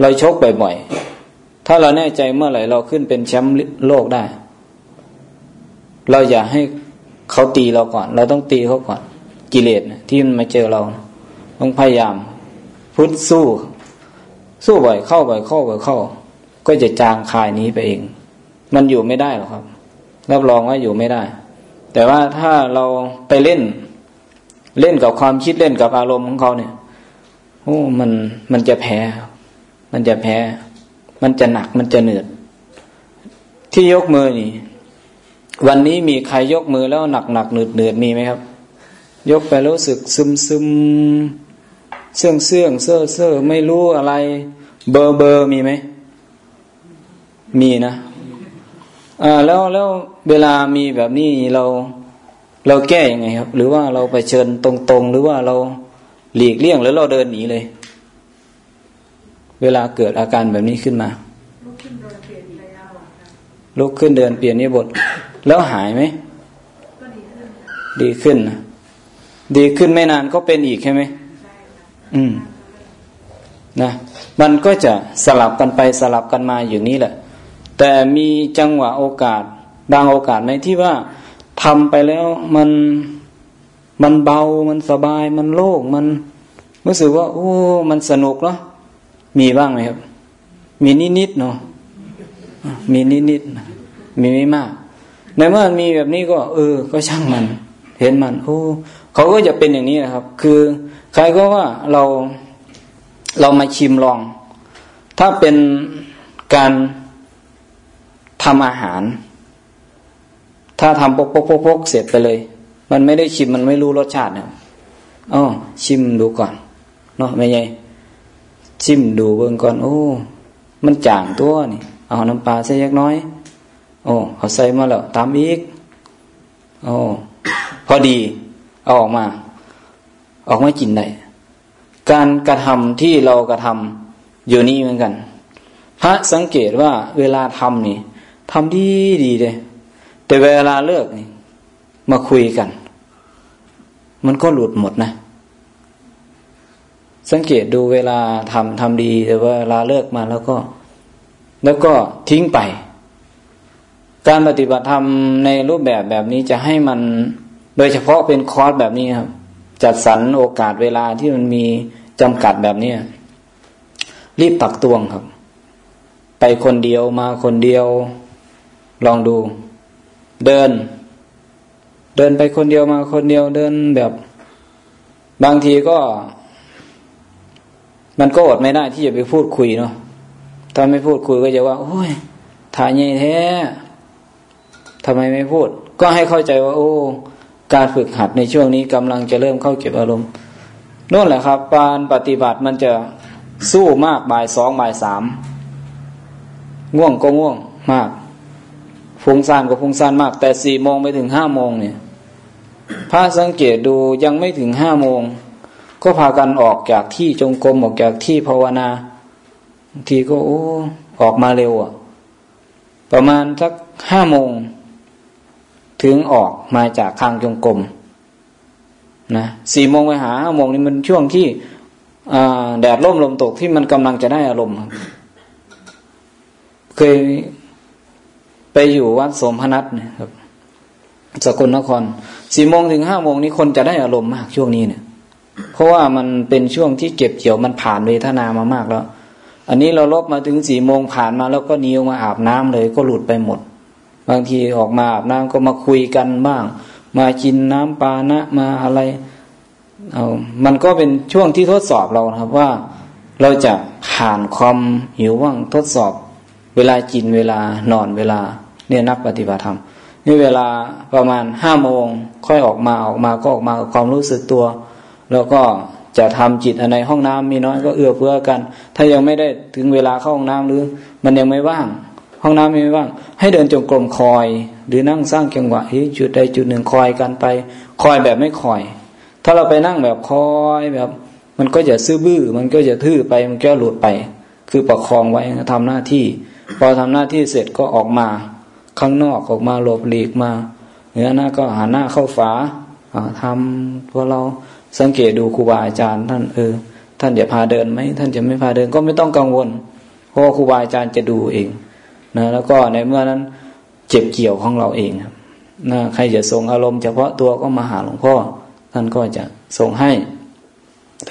เราชกบ่อยๆถ้าเราแน่ใจเมื่อไหร่เราขึ้นเป็นแชมป์โลกได้ เราอย่าให้เขาตีเราก่อน เราต้องตีเขาก่อน กิเลสที่มันมาเจอเรา ต้องพยายามพุทธสู้ สู้บ่อยเข้าบ่อยเข้าบ่อยเข้า ก็จะจางคายนี้ไปเอง มันอยู่ไม่ได้หรอกครับ รับรองว่าอยู่ไม่ได้ แต่ว่าถ้าเราไปเล่น เล่นกับความคิดเล่นกับอารมณ์ของเขาเนี่ยโอ้มันมันจะแพ้ มันจะแพ้ มันจะหนักมันจะเหนื่อยที่ยกมือนี่ วันนี้มีใครยกมือแล้วหนักหนักเหนื่อยเหนื่อยมีไหมครับ ยกไปรู้สึกซึมซึมเสื่องเสื่องเซ่อเซ่อไม่รู้อะไร เบอร์เบอร์มีไหมมีนะอ่าแล้วแล้วเวลามีแบบนี้เราเราแก้ยังไงครับ หรือว่าเราไปเชิญตรงๆ หรือว่าเราหลีกเลี่ยงแล้วเราเดินหนีเลย เวลาเกิดอาการแบบนี้ขึ้นมาลุกขึ้นเดินเปลี่ยนนิบท แล้วหายไหมดีขึ้นนะดีขึ้นไม่นานก็เป็นอีกใช่ไหมอืมนะมันก็จะสลับกันไปสลับกันมาอยู่นี้แหละ แต่มีจังหวะโอกาส บางโอกาสไหมที่ว่าทำไปแล้วมันมันเบามันสบายมันโล่งมันรู้สึกว่าโอ้มันสนุกเนาะมีบ้างไหมครับ มีนิดๆเนาะมีนิดๆมีไม่มาก ในเมื่อมีแบบนี้ก็ เออ ก็ช่างมัน เห็นมันโอ้เขาก็จะเป็นอย่างนี้นะครับ คือใครก็ว่าเราเรามาชิมลอง ถ้าเป็นการทำอาหาร ถ้าทำปกปกปกเสร็จไปเลย มันไม่ได้ชิมมันไม่รู้รสชาติเนี่ยอ๋อชิมดูก่อนเนาะไม่ใช่ชิมดูเบิ่งก่อน โอ้ มันจางตัวนี่ เอาน้ำปลาใส่ยักน้อย โอ้เขาใส่มาแล้วตามอีกโอ้พอดีเอาออกมา ออกมากินได้การกระทำที่เรากระทำอยู่นี่เหมือนกัน พระสังเกตว่าเวลาทำนี่ทำดีดีเลยแต่เวลาเลิกนี่มาคุยกัน มันก็หลุดหมดนะ สังเกตดูเวลาทำทำดีแต่ว่าเวลาเลิกมาแล้วก็ แล้วก็ทิ้งไป การปฏิบัติธรรมในรูปแบบแบบนี้จะให้มัน โดยเฉพาะเป็นคอร์สแบบนี้ครับ จัดสรรโอกาสเวลาที่มันมีจำกัดแบบนี้รีบตักตวงครับ ไปคนเดียวมาคนเดียว ลองดู เดิน เดินไปคนเดียวมาคนเดียวเดินแบบ บางทีก็ มันก็อดไม่ได้ที่จะไปพูดคุยเนาะถ้าไม่พูดคุยก็จะว่าโอ้ยถ่ายใหญ่แท้ ทำไมไม่พูด ก็ให้เข้าใจว่า โอ้ การฝึกหัดในช่วงนี้กำลังจะเริ่มเข้าเก็บอารมณ์นั่นแหละครับการปฏิบัติมันจะสู้มากบ่ายสองบ่ายสามง่วงก็ง่วงมากฟุ้งซ่านก็ฟุ้งซ่านมาก แต่สี่โมงไปถึงห้าโมงเนี่ยพระสังเกตดูยังไม่ถึงห้าโมง ก็พากันออกจากที่จงกรมออกจากที่ภาวนาบางทีก็โอ้ออกมาเร็วอะ ประมาณสักห้าโมง ถึงออกมาจากทางจงกรมนะสี่โมงไปหาห้าโมงนี่มันช่วงที่แดดร่มลมตกที่มันกำลังจะได้อารมณ์เคยไปอยู่วัดสมพนัสเนี่ยครับสกลนครสี่โมงถึงห้าโมงนี้คนจะได้อารมณ์มากช่วงนี้เนี่ย เพราะว่ามันเป็นช่วงที่เก็บเกี่ยวมันผ่านเวทนามามากแล้ว อันนี้เราลบมาถึงสี่โมงผ่านมาแล้วก็นีออกมาอาบน้ำเลยก็หลุดไปหมด บางทีออกมาอาบน้ำก็มาคุยกันบ้าง มากินน้ำปานะมาอะไรเอามันก็เป็นช่วงที่ทดสอบเราครับว่า เราจะผ่านความหิวว่างทดสอบ เวลากินเวลานอนเวลาเนี่ยนักปฏิบัติธรรมนี่เวลาประมาณห้าโมงค่อยออกมาออกมาก็ออกมากับความรู้สึกตัว แล้วก็จะทำจิตในห้องน้ำมีน้อยก็เอื้อเฟื้อกัน ถ้ายังไม่ได้ถึงเวลาเข้าห้องน้ำหรือ มันยังไม่ว่าง ห้องน้ำไม่ว่าง ให้เดินจงกรมคอย หรือนั่งสร้างจังหวะจุดใดจุดหนึ่งคอยกันไป คอยแบบไม่คอย ถ้าเราไปนั่งแบบคอยแบบ มันก็จะซื่อบื้อ มันก็จะทื่อไปมันก็หลุดไป คือประคองไว้ทำหน้าที่ พอทำหน้าที่เสร็จก็ออกมา ข้างนอกออกมาหลบหลีกมาเหนือหน้าก็หาหน้าเข้าฝาทำพวเราสังเกตดูครูบาอาจารย์ ท่านเออ ท่านจะพาเดินไหมท่านจะไม่พาเดินก็ไม่ต้องกังวลเพราะครูบาอาจารย์จะดูเอง นะแล้วก็ในเมื่อนั้นเจ็บเกี่ยวของเราเองครับนะใครจะส่งอารมณ์เฉพาะตัวก็มาหาหลวงพ่อ ท่านก็จะส่งให้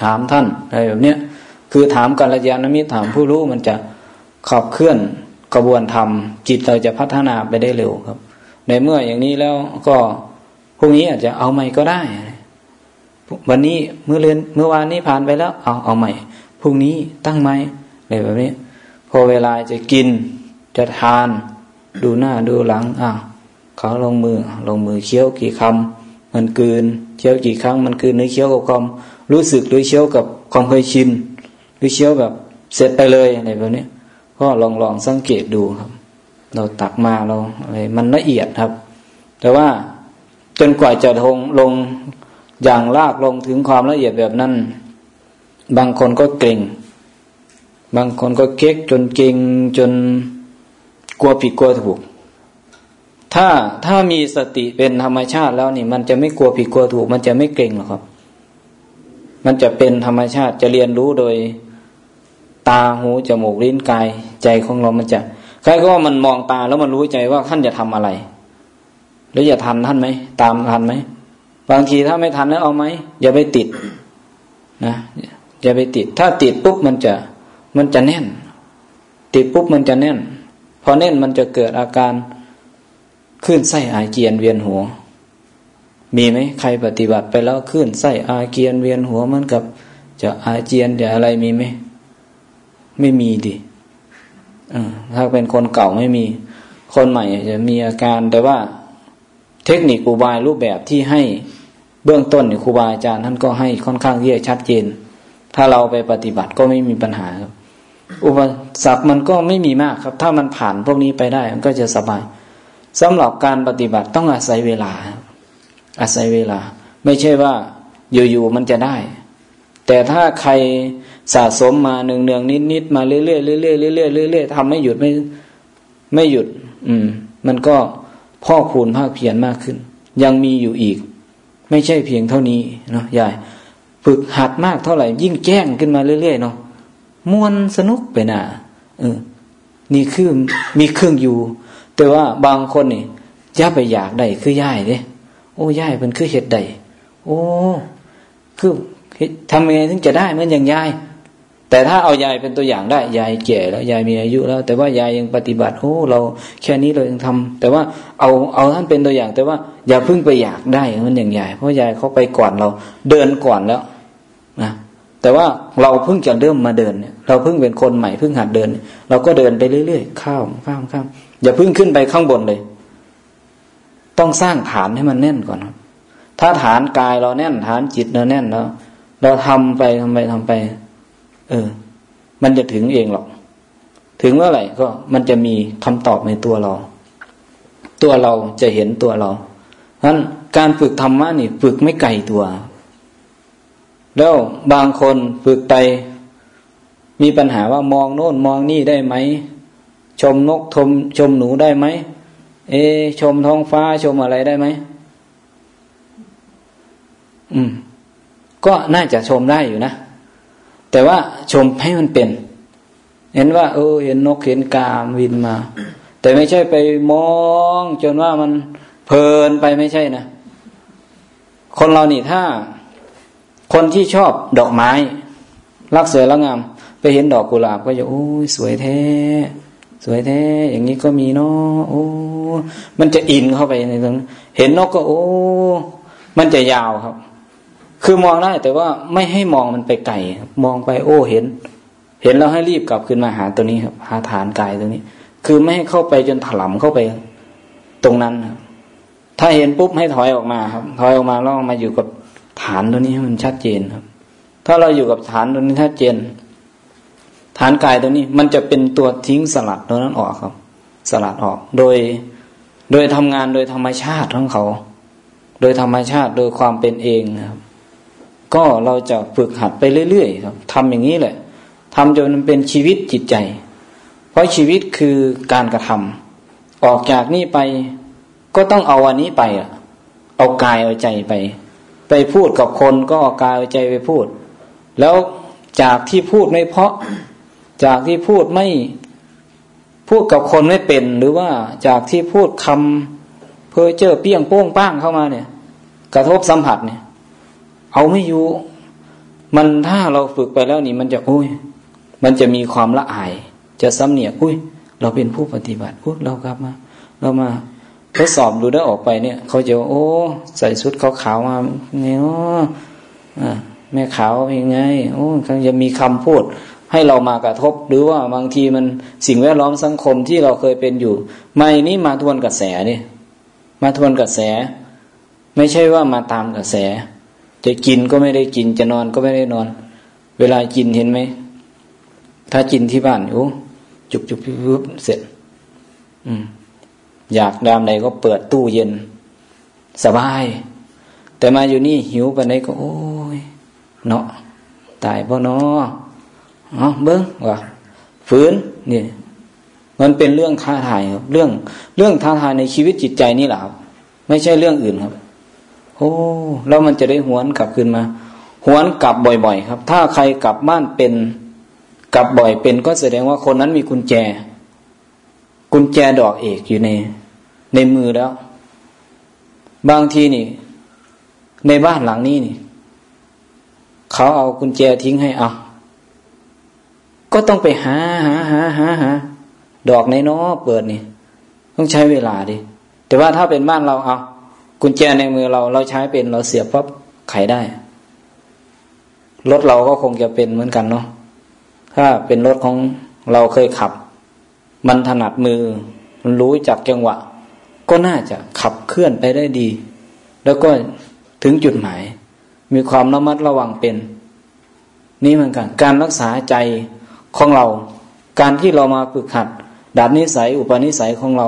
ถามท่านอะไรแบบเนี้ยคือถามกัลยาณมิตรถามผู้รู้มันจะขับเคลื่อนกระบวนธรรม จิตเราจะพัฒนาไปได้เร็วครับ ในเมื่ออย่างนี้แล้วก็พรุ่งนี้อาจจะเอาใหม่ก็ได้ วันนี้เมื่อเรือนเมื่อวานนี้ผ่านไปแล้ว เอาเอาใหม่พรุ่งนี้ตั้งไหมอะไรแบบนี้ พอเวลาจะกิน จะทาน ดูหน้าดูหลังอ้าวเขาลงมือลงมือเคี้ยวกี่คำมันกืนเคี้ยวกี่ครั้งมันกืนหรือเคี้ยวกับความรู้สึกหรือเคี้ยวกับความเคยชินหรือเคี้ยวแบบเสร็จไปเลยอะไรแบบนี้ก็ลองลองสังเกตดูครับ เราตักมาเราอะไรมันละเอียดครับ แต่ว่าจนกว่าจะลงลงอย่างลากลงถึงความละเอียดแบบนั้น บางคนก็เก่ง บางคนก็เก๊กจนเก่งจน กลัวผิดกลัวถูก ถ้าถ้ามีสติเป็นธรรมชาติแล้วนี่ มันจะไม่กลัวผิดกลัวถูก มันจะไม่เก่งหรอกครับ มันจะเป็นธรรมชาติจะเรียนรู้โดยตาหูจมูกลิ้นกายใจของเรามันจะใครก็ว่ามันมองตาแล้วมันรู้ใจว่าท่านจะทำอะไรหรือจะทันท่านไหมตามทันไหมบางทีถ้าไม่ทันแล้วเอาไหมอย่าไปติดนะอย่าไปติด ถ้าติดปุ๊บมันจะมันจะแน่น ติดปุ๊บมันจะแน่น พอแน่นมันจะเกิดอาการขึ้นไส้อาเจียนเวียนหัว มีไหมใครปฏิบัติไปแล้วขึ้นไส้อาเจียนเวียนหัวเหมันกับ จะอาเจียนจะอะไรมีไหมไม่มีดิถ้าเป็นคนเก่าไม่มี คนใหม่จะมีอาการแต่ว่า เทคนิคอุบายรูปแบบที่ให้เบื้องต้นครูบาอาจารย์ท่านก็ให้ค่อนข้างที่จะชัดเจน ถ้าเราไปปฏิบัติก็ไม่มีปัญหาครับ อุปสรรคมันก็ไม่มีมากครับ ถ้ามันผ่านพวกนี้ไปได้มันก็จะสบายสำหรับการปฏิบัติต้องอาศัยเวลา อาศัยเวลา ไม่ใช่ว่าอยู่ๆมันจะได้ แต่ถ้าใครสะสมมาหนึ่งเนืองนิดนิดมาเรื่อยเรื่อยเรื่อยเรื่อยเรื่อยเรื่อยทำไม่หยุดไม่ไม่หยุด อืม มันก็พ่อคูณภาคเพียรมากขึ้น ยังมีอยู่อีก ไม่ใช่เพียงเท่านี้เนาะยายฝึกหัดมากเท่าไหร่ ยิ่งแจ้งขึ้นมาเรื่อยๆเนาะ มวนสนุกไปน่ะเออ นี่คือมีเครื่องอยู่ แต่ว่าบางคนนี่ย่าไปอยากได้คือย่ายเด้โอ้ย่ายเป็นคือเห็ดใดโอ้ คือทำยังไงถึงจะได้เหมือนอย่างยาย แต่ถ้าเอายายเป็นตัวอย่างได้ ยายแก่แล้ว ยายมีอายุแล้ว แต่ว่ายายยังปฏิบัติ โอ้ เราแค่นี้เรายังทำแต่ว่าเอาเอาท่านเป็นตัวอย่าง แต่ว่าอย่าเพิ่งไปอยากได้มันอย่างยาย เพราะยายเขาไปก่อนเราเดินก่อนแล้วนะ แต่ว่าเราเพิ่งจะเริ่มมาเดินเนี่ยเราเพิ่งเป็นคนใหม่เพิ่งหัดเดิน เราก็เดินไปเรื่อยๆข้ามข้ามข้ามอย่าเพิ่งขึ้นไปข้างบนเลย ต้องสร้างฐานให้มันแน่นก่อนครับถ้าฐานกายเราแน่น ฐานจิตเราแน่นแล้วเราทำไปทำไปทำไป เออ มันจะถึงเองหรอก ถึงเมื่อไหร่ก็มันจะมีคำตอบในตัวเรา ตัวเราจะเห็นตัวเราเพราะนั้นการฝึกธรรมะนี่ ฝึกไม่ไกลตัว แล้วบางคนฝึกไป มีปัญหาว่ามองโน่นมองนี่ได้ไหม ชมนกชมชมหนูได้ไหม เอ ชมท้องฟ้าชมอะไรได้ไหม อืม ก็น่าจะชมได้อยู่นะ แต่ว่าชมให้มันเป็น เห็นว่า เออ เห็นนกเห็นกามวินมา แต่ไม่ใช่ไปมองจนว่ามันเพลินไปไม่ใช่นะ คนเรานี่ถ้า คนที่ชอบดอกไม้ รักสวยรักงาม ไปเห็นดอกกุหลาบก็จะโอ้ยสวยแท้ สวยแท้ อย่างนี้ก็มีเนาะโอ้มันจะอินเข้าไปในตรงเห็นนกก็โอ้ มันจะยาวครับ คือมองได้แต่ว่าไม่ให้มองมันไปไกลมองไปโอ้เห็น เห็นแล้วให้รีบกลับขึ้นมาหาตัวนี้ครับ หาฐานกายตัวนี้ คือไม่ให้เข้าไปจนถลำเข้าไปตรงนั้นครับถ้าเห็นปุ๊บให้ถอยออกมาครับ ถอยออกมาแล้วมาอยู่กับ ฐานตัวนี้ให้มันชัดเจนครับ ถ้าเราอยู่กับฐานตัวนี้ชัดเจน ฐานกายตัวนี้มันจะเป็นตัวทิ้งสลัดตัวนั้นออกครับ สลัดออกโดยโดยทำงานโดยธรรมชาติของเขา โดยธรรมชาติโดยความเป็นเองครับ ก็เราจะฝึกหัดไปเรื่อยๆครับทำอย่างนี้แหละทำจนมันเป็นชีวิตจิตใจ เพราะชีวิตคือการกระทำออกจากนี่ไปก็ต้องเอาอันนี้ไปอะเอากายเอาใจไป ไปพูดกับคนก็กายใจไปพูด แล้วจากที่พูดไม่เพาะ จากที่พูดไม่พูดกับคนไม่เป็น หรือว่าจากที่พูดคำเพ้อเจ้อเปี้ยงโป้งป้างเข้ามาเนี่ย กระทบสัมผัสเนี่ย เอาไม่อยู่มันถ้าเราฝึกไปแล้วนี่ มันจะโอ้ย มันจะมีความละอาย จะสำเนียกอุ้ย เราเป็นผู้ปฏิบัติอุ้ยเรากลับมา เรามา ทดสอบดูได้ออกไปเนี่ยเขาจะโอ้ ใส่ชุดขาวๆมาไงเนาะแม่ขาวยังไง โอ้เขาจะมีคำพูด ให้เรามากระทบ หรือว่าบางทีมันสิ่งแวดล้อมสังคมที่เราเคยเป็นอยู่ ไม่นี่มาทวนกระแสนี่มาทวนกระแส ไม่ใช่ว่ามาตามกระแส จะกินก็ไม่ได้กินจะนอนก็ไม่ได้นอน เวลากินเห็นไหมถ้ากินที่บ้านโอ้จุกจุกปุ๊บเสร็จ อืม อยากดามใดก็เปิดตู้เย็น สบาย แต่มาอยู่นี่หิวไปไหนก็ โอ้ยเนาะตายเพราะเนาะอ๋อเบิ้งว่ะฝืนนี่มันเป็นเรื่องท้าทายครับ เรื่องเรื่องท้าทายในชีวิตจิตใจนี่แหละครับไม่ใช่เรื่องอื่นครับ โอ้แล้วมันจะได้หวนกลับคืนมา หวนกลับบ่อย ๆ ครับ ถ้าใครกลับบ้านเป็นกลับบ่อยเป็นก็แสดงว่าคนนั้นมีกุญแจ กุญแจดอกเอกอยู่ใน ในมือแล้ว บางทีนี่ ในบ้านหลังนี้นี่เขาเอากุญแจทิ้งให้เอาก็ต้องไปหาหาหาหาหาดอกในน้อเปิดนี่ ต้องใช้เวลาดิ แต่ว่าถ้าเป็นบ้านเราเอากุญแจในมือเราเราใช้เป็นเราเสียบปั๊บไขได้รถเราก็คงจะเป็นเหมือนกันเนาะถ้าเป็นรถของเราเคยขับ มันถนัดมือ มันรู้จักจังหวะ ก็น่าจะขับเคลื่อนไปได้ดี แล้วก็ถึงจุดหมาย มีความระมัดระวังเป็น นี่เหมือนกัน การรักษาใจของเรา การที่เรามาฝึกหัดดัดนิสัยอุปนิสัยของเรา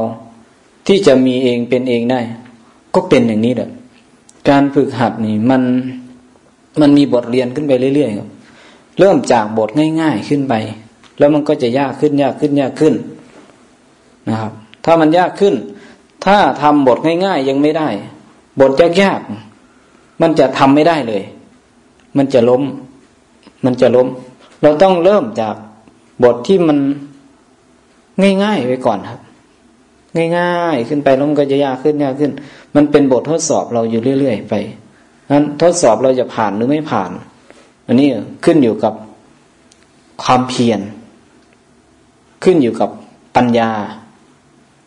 ที่จะมีเองเป็นเองได้ ก็เป็นอย่างนี้แหละการฝึกหัดนี่มันมันมีบทเรียนขึ้นไปเรื่อยๆครับเริ่มจากบทง่าย ๆขึ้นไป แล้วมันก็จะยากขึ้นยากขึ้นยากขึ้น นะครับ ถ้ามันยากขึ้น ถ้าทำบทง่ายๆยังไม่ได้ บทยากๆมันจะทำไม่ได้เลย มันจะล้ม มันจะล้ม เราต้องเริ่มจากบทที่มันง่ายๆไว้ก่อนครับ ง่ายๆขึ้นไปแล้วมันก็จะยากขึ้นยากขึ้น มันเป็นบททดสอบเราอยู่เรื่อยๆไปนั้นทดสอบเราจะผ่านหรือไม่ผ่าน อันนี้ขึ้นอยู่กับความเพียรขึ้นอยู่กับปัญญา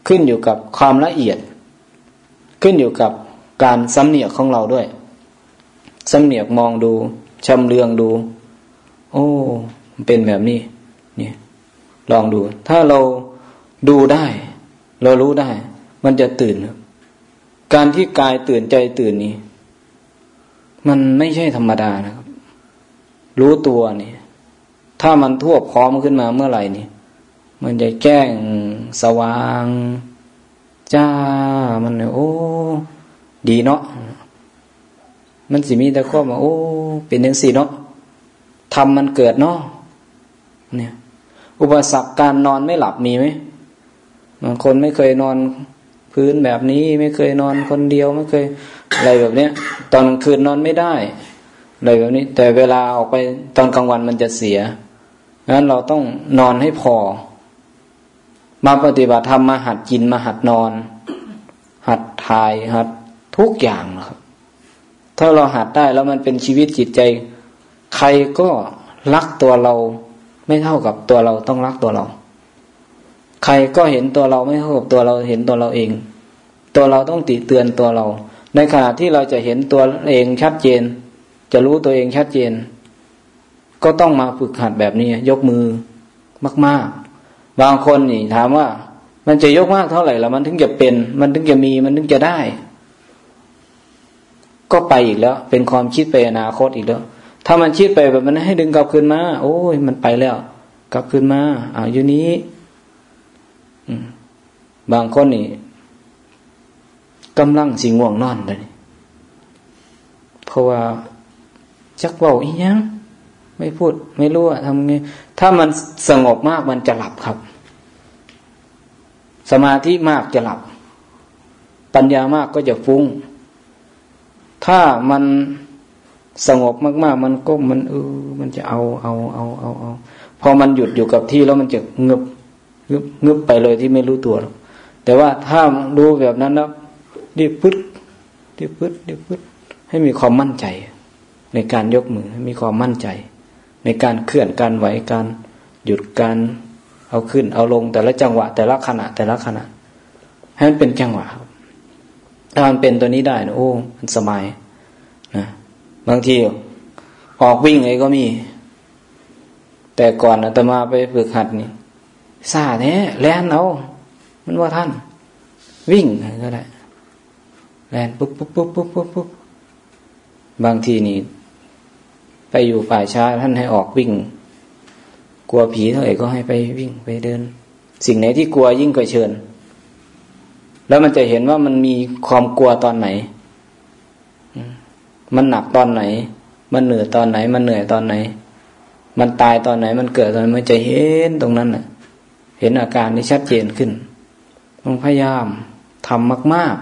ขึ้นอยู่กับความละเอียด ขึ้นอยู่กับการสำเนียกของเราด้วยสำเนียกมองดูชำเลืองดู โอ้เป็นแบบนี้เนี่ยลองดู ถ้าเราดูได้ เรารู้ได้ มันจะตื่น การที่กายตื่นใจตื่นนี้ มันไม่ใช่ธรรมดานะครับ รู้ตัวนี่ถ้ามันทั่วพร้อมขึ้นมาเมื่อไหร่นี่ มันจะแจ้งสว่าง จ้ามันโอ้ ดีเนาะมันสิมีแต่ข้อมาโอ้เป็นอย่างสี่เนาะทำมันเกิดเนาะเนี่ย อุปสรรคการนอนไม่หลับมีไหมบางคนไม่เคยนอนพื้นแบบนี้ไม่เคยนอนคนเดียวไม่เคยอะไรแบบเนี้ย ตอนกลางคืนนอนไม่ได้อะไรแบบนี้ แต่เวลาออกไปตอนกลางวันมันจะเสียงั้นเราต้องนอนให้พอ มาปฏิบัติธรรมมาหัดกินมาหัดนอน หัดทายหัดทุกอย่างนะครับ ถ้าเราหัดได้แล้วมันเป็นชีวิตจิตใจ ใครก็รักตัวเรา ไม่เท่ากับตัวเราต้องรักตัวเรา ใครก็เห็นตัวเราไม่เท่ากับตัวเราเห็นตัวเราเอง ตัวเราต้องติเตือนตัวเรา ในขณะที่เราจะเห็นตัวเองชัดเจน จะรู้ตัวเองชัดเจน ก็ต้องมาฝึกหัดแบบนี้ ยกมือมาก ๆ บางคนนี่ถามว่า มันจะยกมากเท่าไหร่แล้วมันถึงจะเป็น มันถึงจะมีมันถึงจะได้ ก็ไปอีกแล้ว เป็นความคิดไปอนาคตอีกแล้ว ถ้ามันคิดไปแบบมันให้ดึงกลับคืนมา โอ้ยมันไปแล้ว กลับคืนมาอ่าอยู่นี้บางคนนี่กำลังสิง่วงนอนเลยเพราะว่าจักเบาอีกยังไม่พูด ไม่รู้อะทำไง ถ้ามันสงบมากมันจะหลับครับ สมาธิมากจะหลับ ปัญญามากก็จะฟุง้ง ถ้ามันสงบมาก ๆ มันก็มันเออมันจะเอาเอาเอาเอาเอาพอมันหยุดอยู่กับที่แล้วมันจะเงึบเงึบเงึบไปเลยที่ไม่รู้ตัว แต่ว่าถ้ารู้แบบนั้นแล้วรีบพึ่รีบพึ่รีบพึ่ให้มีความมั่นใจ ในการยกมือให้มีความมั่นใจ ในการเคลื่อนการไหวการหยุดการ เอาขึ้น เอาลงแต่ละจังหวะ แต่ละขณะ แต่ละขณะ ให้มันเป็นจังหวะครับถ้ามันเป็นตัวนี้ได้นะโอ้ มันสบายนะบางทีออกวิ่งไงก็มี แต่ก่อนอาตมาไปฝึกหัดนี่ซาแท้แลนเอา มันว่าท่าน วิ่งก็ได้แลนปุ๊บปุ๊บปุ๊บปุ๊บปุ๊บปุ๊บบางทีนี่ ไปอยู่ป่าช้าท่านให้ออกวิ่ง กลัวผีเท่าไหร่ก็ให้ไปวิ่งไปเดิน สิ่งไหนที่กลัวยิ่งกว่าเชิญ แล้วมันจะเห็นว่ามันมีความกลัวตอนไหน มันหนักตอนไหน มันเหนื่อยตอนไหน มันเหนื่อยตอนไหน มันตายตอนไหน มันเกิดตอนไหนมันจะเห็นตรงนั้นน่ะ เห็นอาการที่ชัดเจนขึ้นต้องพยายามทำมาก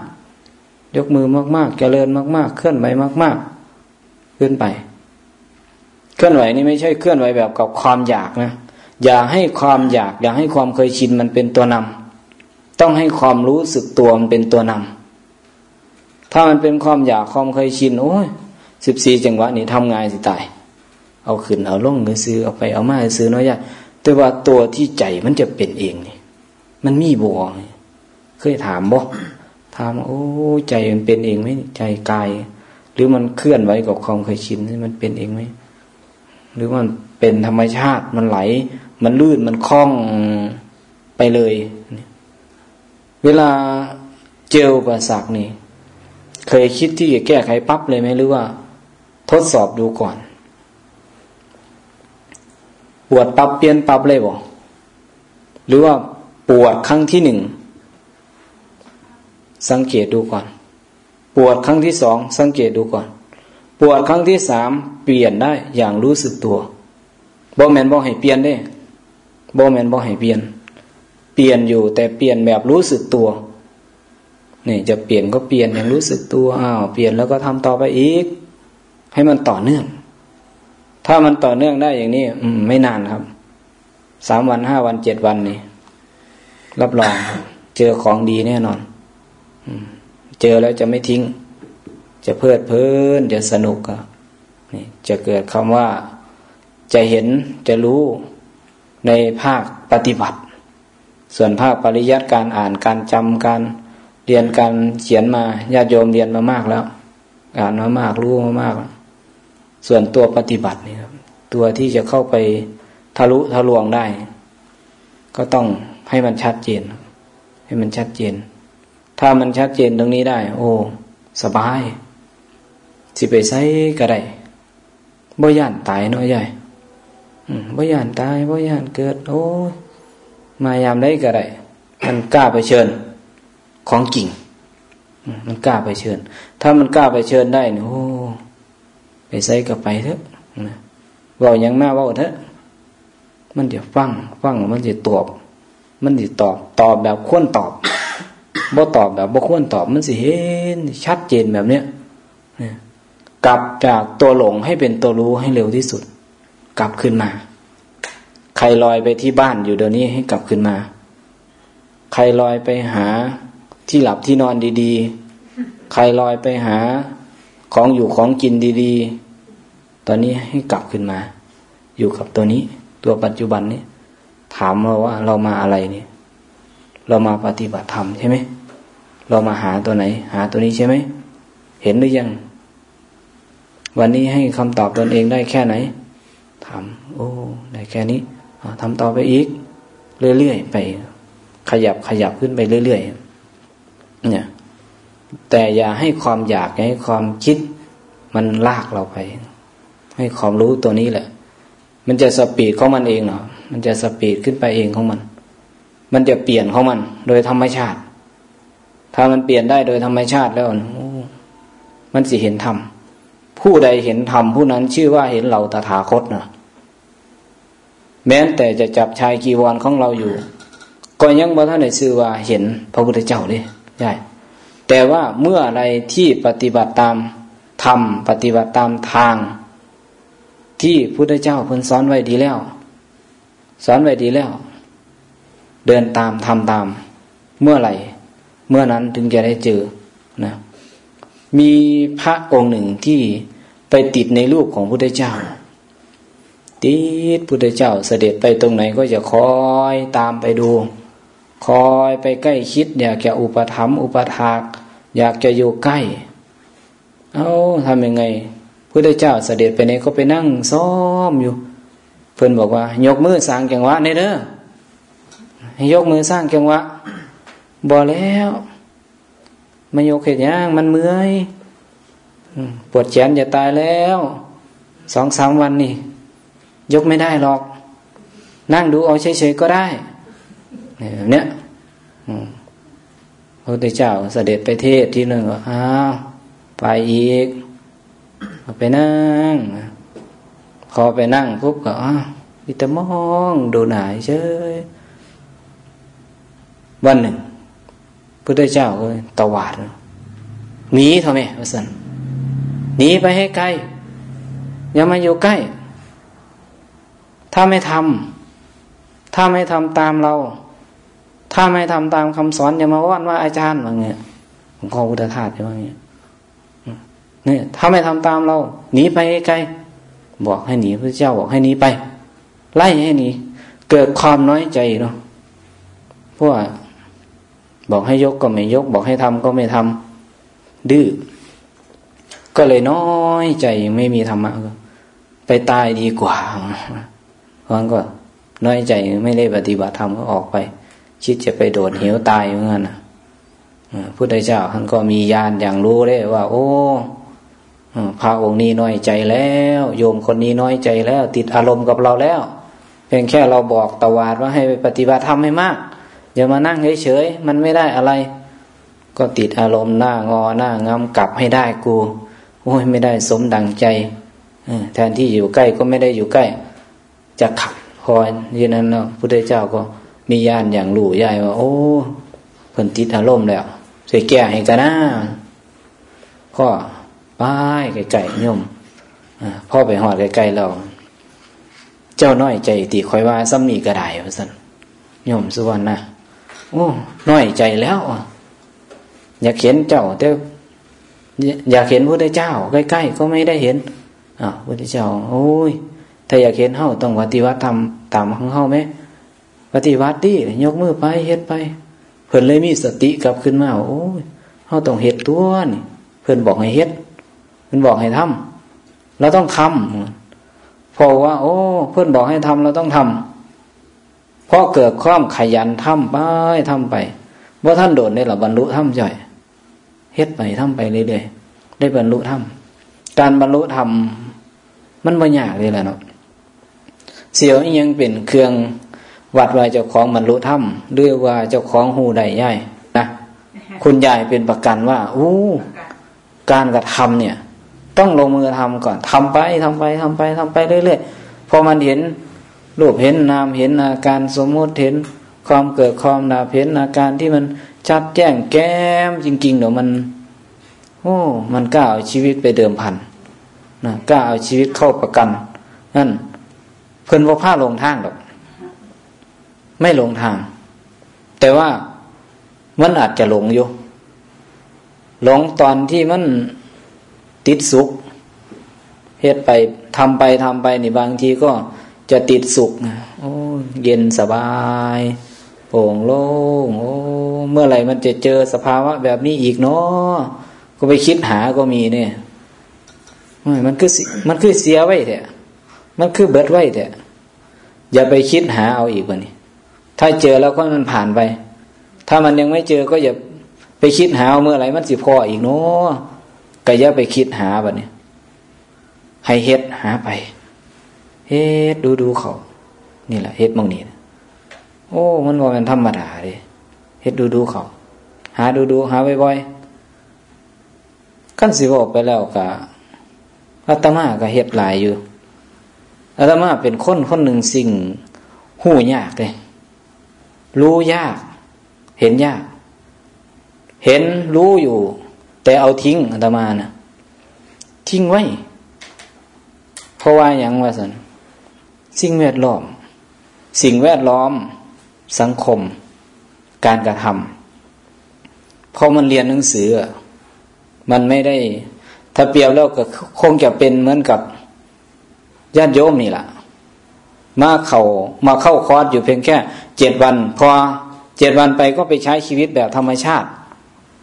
ๆ ยกมือมาก ๆ เจริญมาก ๆ เคลื่อนไหวมาก ๆ ขึ้นไป เคลื่อนไหวนี่ไม่ใช่เคลื่อนไหวแบบกับความอยากนะอย่าให้ความอยากอย่าให้ความเคยชินมันเป็นตัวนำต้องให้ความรู้สึกตัวมันเป็นตัวนำถ้ามันเป็นความอยากความเคยชินโอ้ยสิบสี่จังหวะนี่ทำงานสิตาย เอาขึ้นเอาลงเงซื้อเอาไปเอามาซื้อน้อยยากแต่ว่าตัวที่ใจมันจะเป็นเองนี่มันมีบัวเคยถามบ่ถามโอ้ใจมันเป็นเองไหมใจกาย หรือมันเคลื่อนไหวกับความเคยชินมันเป็นเองไหม หรือมันเป็นธรรมชาติมันไหล มันลื่นมันคล่องไปเลย เวลาเจลประสักนี่ เคยคิดที่จะแก้ไขปั๊บเลยไหมหรือว่า ทดสอบดูก่อนปวดปั๊บเปลี่ยนปั๊บเลยบ่หรือว่าปวดครั้งที่หนึ่งสังเกตดูก่อน ปวดครั้งที่สองสังเกตดูก่อน ปวดครั้งที่สามเปลี่ยนได้อย่างรู้สึกตัวบ่แมนบ่ให้เปลี่ยนได้บ่แมนบ่ให้เปลี่ยน เปลี่ยนอยู่แต่เปลี่ยนแบบรู้สึกตัวนี่จะเปลี่ยนก็เปลี่ยนอย่างรู้สึกตัวอ้าวเปลี่ยนแล้วก็ทำต่อไปอีก ให้มันต่อเนื่อง ถ้ามันต่อเนื่องได้อย่างนี้ อืม ไม่นานครับสามวันห้าวันเจ็ดวันนี่รับรอง เจอของดีแน่นอนเจอแล้วจะไม่ทิ้ง จะเพลิดเพลินจะสนุกอะนี่จะเกิดคำว่าจะเห็นจะรู้ในภาคปฏิบัติ ส่วนภาคปริยัติการอ่านการจำการเรียนการเขียนมาญาติโยมเรียนมามากแล้ว อ่านมามากรู้มามากส่วนตัวปฏิบัตินี่ครับ ตัวที่จะเข้าไปทะลุทะลวงได้ ก็ต้องให้มันชัดเจน ให้มันชัดเจน ถ้ามันชัดเจนตรงนี้ได้ โอ้ สบาย สิไปใช้ก็ได้บ่ย่านตายน้อยใหญ่บ่ย่านตายบ่ย่านเกิด โอ้มายามได้ก็ได้มันกล้าไปเชิญของจริงมันกล้าไปเชิญ ถ้ามันกล้าไปเชิญได้เนี่ยโอ้ไปใส่กับไปเถอะว่าอย่างหน้าว่าเถอะ มันจะฟัง ฟังมันจะตอบ มันจะตอบ ตอบแบบควรตอบบ่ตอบแบบบ่ควรตอบ มันสิเห็นชัดเจนแบบเนี้ย กลับจากตัวหลงให้เป็นตัวรู้ให้เร็วที่สุด กลับขึ้นมา ใครลอยไปที่บ้านอยู่เดี๋ยวนี้ให้กลับขึ้นมา ใครลอยไปหาที่หลับที่นอนดีๆ ใครลอยไปหาของอยู่ของกินดีๆ ตอนนี้ให้กลับขึ้นมา อยู่กับตัวนี้ ตัวปัจจุบันนี้ ถามเราว่าเรามาอะไรเนี่ย เรามาปฏิบัติธรรมใช่ไหม เรามาหาตัวไหน หาตัวนี้ใช่ไหม เห็นหรือยัง วันนี้ให้คำตอบตนเองได้แค่ไหนถามโอ้ได้แค่นี้ทำต่อไปอีก เรื่อยๆไป ขยับขยับขึ้นไปเรื่อยๆเนี่ย แต่อย่าให้ความอยากให้ความคิดมันลากเราไป ให้ความรู้ตัวนี้แหละ มันจะสปีดของมันเองเนาะมันจะสปีดขึ้นไปเองของมัน มันจะเปลี่ยนของมัน โดยธรรมชาติ ถ้ามันเปลี่ยนได้โดยธรรมชาติแล้วมันสิเห็นธรรม ผู้ใดเห็นธรรมผู้นั้นชื่อว่าเห็นเราตถาคตนะแม้แต่จะจับชายกีวรของเราอยู่ ก็ยังบ่ท่านได้ชื่อว่าเห็นพระพุทธเจ้าดิใช่แต่ว่าเมื่ออะไรที่ปฏิบัติตามธรรมปฏิบัติตามทาง ที่พุทธเจ้าเพิ่นสอนไว้ดีแล้ว สอนไว้ดีแล้ว เดินตามทำตาม เมื่อไหร่ เมื่อนั้นถึงจะได้เจอนะ มีพระองค์หนึ่งที่ไปติดในรูปของพุทธเจ้า ติดพุทธเจ้าเสด็จไปตรงไหนก็จะคอยตามไปดู คอยไปใกล้คิดอยากจะอุปถัมภ์อุปถาก อยากจะอยู่ใกล้ เอาทำยังไงพุทธเจ้าเสด็จไปไหนก็ไปนั่งซ้อมอยู่ เพื่อนบอกว่า ยกมือสร้างจังหวะในเด้อให้ยกมือสร้างจังหวะบอแล้ว มายกเหตุย่างมันเมื่อยปวดแขนจะตายแล้วสองสามวันนี่ ยกไม่ได้หรอก นั่งดูเอาเฉยๆก็ได้เนี่ยพระพุทธเจ้าเสด็จไปเทศที่หนึ่งอ้าวไปอีกไปนั่ง พอไปนั่งปุ๊บก็อิตมองดูหนายเฉยวันหนึ่ง พุทธเจ้าก็ตวาดหนีทำไมวสันหนีไปให้ไกลอย่ามาอยู่ใกล้ ถ้าไม่ทำถ้าไม่ทำตามเรา ถ้าไม่ทำตามคำสอนอย่ามาว่านว่าอาจารย์ว่าเงี้ยหลวงพ่อพุทธทาสว่าเงี้ยเนี่ยถ้าไม่ทำตามเราหนีไปให้ไกลบอกให้หนีพระเจ้าบอกให้หนีไป ไล่ให้หนีเกิดความน้อยใจเนาะเพราะว่า บอกให้ยกก็ไม่ยก บอกให้ทำก็ไม่ทำดื้อก็เลยน้อยใจไม่มีธรรมะไปตายดีกว่าเพราะงั้นก็น้อยใจไม่ได้ปฏิบัติธรรมก็ออกไป คิดจะไปโดดเหวตายเหมือนกันนะพุทธเจ้าท่านก็มีญาณอย่างรู้เลยว่า โอ้พระองค์นี้น้อยใจแล้ว โยมคนนี้น้อยใจแล้ว ติดอารมณ์กับเราแล้ว เพียงแค่เราบอกตวาดว่าให้ไปปฏิบัติธรรมให้มาก อย่ามานั่งเฉยๆมันไม่ได้อะไร ก็ติดอารมณ์หน้างอหน้างามกลับให้ได้กูโอ้ยไม่ได้สมดังใจแทนที่อยู่ใกล้ก็ไม่ได้อยู่ใกล้ จะขับพอยืนนั้นเนาะพุทธเจ้าก็มีญาณอย่างหลู่ใหญ่ว่า โอ้เพิ่นติดอารมณ์แล้วเสวยแก่ให้กันนะก็ป้ายไก่ๆโยมพ่อไปหอดไก่ๆเรา เจ้าน้อยใจตีคอยว่าซ้ำนีกระไดว่าสันโยมสุวรรณนะ โอ้น้อยใจแล้ว อยากเห็นเจ้าแต่อยากเห็นพระเจ้า ใกล้ๆก็ไม่ได้เห็นอ่าพระเจ้า โอ้ยถ้าอยากเห็นเฮาต้องปฏิวัติทำตามของเฮาไหมปฏิวัติดิยกมือไปเฮ็ดไป เพิ่นเลยมีสติกลับขึ้นมาโอ้ยเฮาต้องเฮ็ดตัวนี่เพิ่นบอกให้เฮ็ดมันบอกให้ทำเราต้องทำเพราะว่า โอ้ เพื่อนบอกให้ทำเราต้องทำเพราะเกิดความขยันทำไปทำไปว่าท่านโดดในหลับบรรลุธรรมจ่อยเฮ็ดไปทำไปเรื่อยๆได้บรรลุธรรมการบรรลุธรรมมันไม่ยากเลยแหละเนาะเสียวยังเป็นเครื่องวัดว่าเจ้าของบรรลุธรรมหรือว่าเจ้าของหูใดย่ายนะคุณยายเป็นประกันว่าอู้การกระทำเนี่ย ต้องลงมือทำก่อนทำไปทำไปทำไปทำไปเรื่อยๆพอมันเห็น รูปเห็นนามเห็นอาการสมมติเห็นความเกิดความนาเห็นอาการที่มันชัดแจ้งแก้มจริง ๆ เดี๋ยวมัน โอ้มันกล้าเอาชีวิตไปเดิมพันนะกล้าเอาชีวิตเข้าประกัน นั่น เพิ่นว่าผ้าลงทางหรอก ไม่ลงทาง แต่ว่ามันอาจจะหลงอยู่ หลงตอนที่มันติดสุขเฮ็ดไปทำไปทำไปนี่บางทีก็ จะติดสุขโอ้เย็นสบายโปร่งโล่งโอ้เมื่อไหร่มันจะเจอสภาวะแบบนี้อีกเนาะก็ไปคิดหาก็มีเนี่ยมันคือมันคือเสียไว้แท้มันคือเบิดไว้แท้อย่าไปคิดหาเอาอีกวันนี้ ถ้าเจอแล้วก็มันผ่านไป ถ้ามันยังไม่เจอก็อย่าไปคิดหาเมื่อไหร่มันสิพออีกเนาะก็อย่าไปคิดหาแบบนี้ให้เฮ็ดหาไป เฮ็ดดูดูเขา นี่แหละเฮ็ดมองนี่โอ้ มันว่ามันธรรมดาเลยเฮ็ดดูดูเขา หาดูดูหาบ่อยๆขั้นสิบอกไปแล้วกะอาตมาก็เฮ็ดหลายอยู่อาตมาเป็นคนคนหนึ่งสิ่งหูยากเลยรู้ยาก เห็นยาก เห็นรู้อยู่ แต่เอาทิ้งอาตมานะทิ้งไว้เพราะว่าอย่างว่าสัน สิ่งแวดล้อม สิ่งแวดล้อม สังคม การกระทำพอมันเรียนหนังสือ มันไม่ได้ ถ้าเปรียบแล้วก็คงจะเป็นเหมือนกับญาติโยมนี่แหละมาเขา่ามาเข้าคอร์สอยู่เพียงแค่เจ็ดวัน พอเจ็ดวันไปก็ไปใช้ชีวิตแบบธรรมชาติ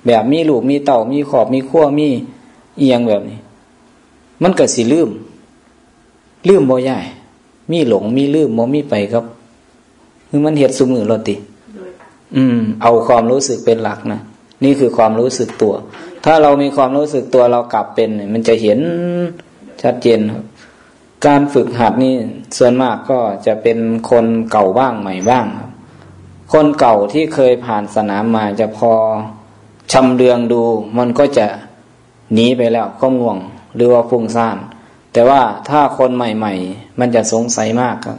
แบบมีลูกมีเต่ามีขอบมีขั้วมีเอียงแบบนี้ มันเกิดสิลืม ลืมบ่ใหญ่ มีหลงมีลืมโมมีไปครับคือมันเหตุสมือรติ อืม เอาความรู้สึกเป็นหลักนะนี่คือความรู้สึกตัว ถ้าเรามีความรู้สึกตัวเรากลับเป็น มันจะเห็นชัดเจนครับ การฝึกหัดนี่ส่วนมากก็จะเป็นคนเก่าบ้างใหม่บ้างครับ คนเก่าที่เคยผ่านสนามมาจะพอชำเลืองดู มันก็จะหนีไปแล้วก็ง่วง หรือว่าฟุ้งซ่าน แต่ว่าถ้าคนใหม่ ๆ มันจะสงสัยมากครับ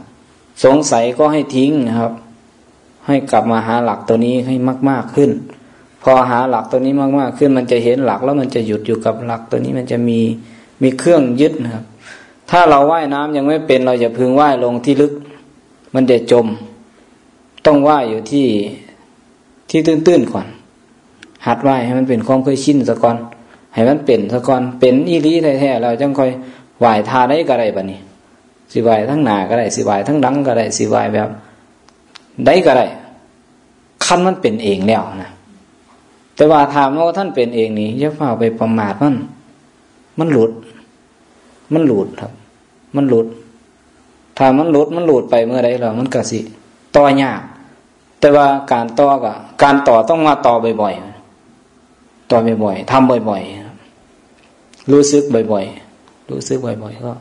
สงสัยก็ให้ทิ้งนะครับ ให้กลับมาหาหลักตัวนี้ให้มาก ๆขึ้น พอหาหลักตัวนี้มากๆขึ้น มันจะเห็นหลักแล้วมันจะหยุดอยู่กับหลักตัวนี้มันจะมีมีเครื่องยึดนะครับ ถ้าเราว่ายน้ำยังไม่เป็นเราอย่าพึงว่ายลงที่ลึก มันจะจม ต้องว่ายอยู่ที่ที่ตื้นๆก่อน หัดว่ายให้มันเป็นความเคยชินสะก่อนให้มันเป็นสะก่อนเป็นอีรีแท้ๆเราจังค่อย ว่ายทาได้ก็ได้บะนี้สิวายทั้งหนาก็ได้สิวายทั้งดังก็ได้สิวายแบบได้ก็ได้คันมันเป็นเองแล้วนะแต่ว่าถามว่าท่านเป็นเองนี่อย่าเฝ้าไปประมาทมัน มันหลุด มันหลุดครับ มันหลุดถ้ามันหลุดมันหลุดไปเมื่อไรเรามันก็สิต่อยาก แต่ว่าการต่อกับการต่อต้องมาต่อบ่อยๆต่อบ่อยๆทำบ่อยๆรู้สึกบ่อยๆ รู้สึกบ่อยๆก็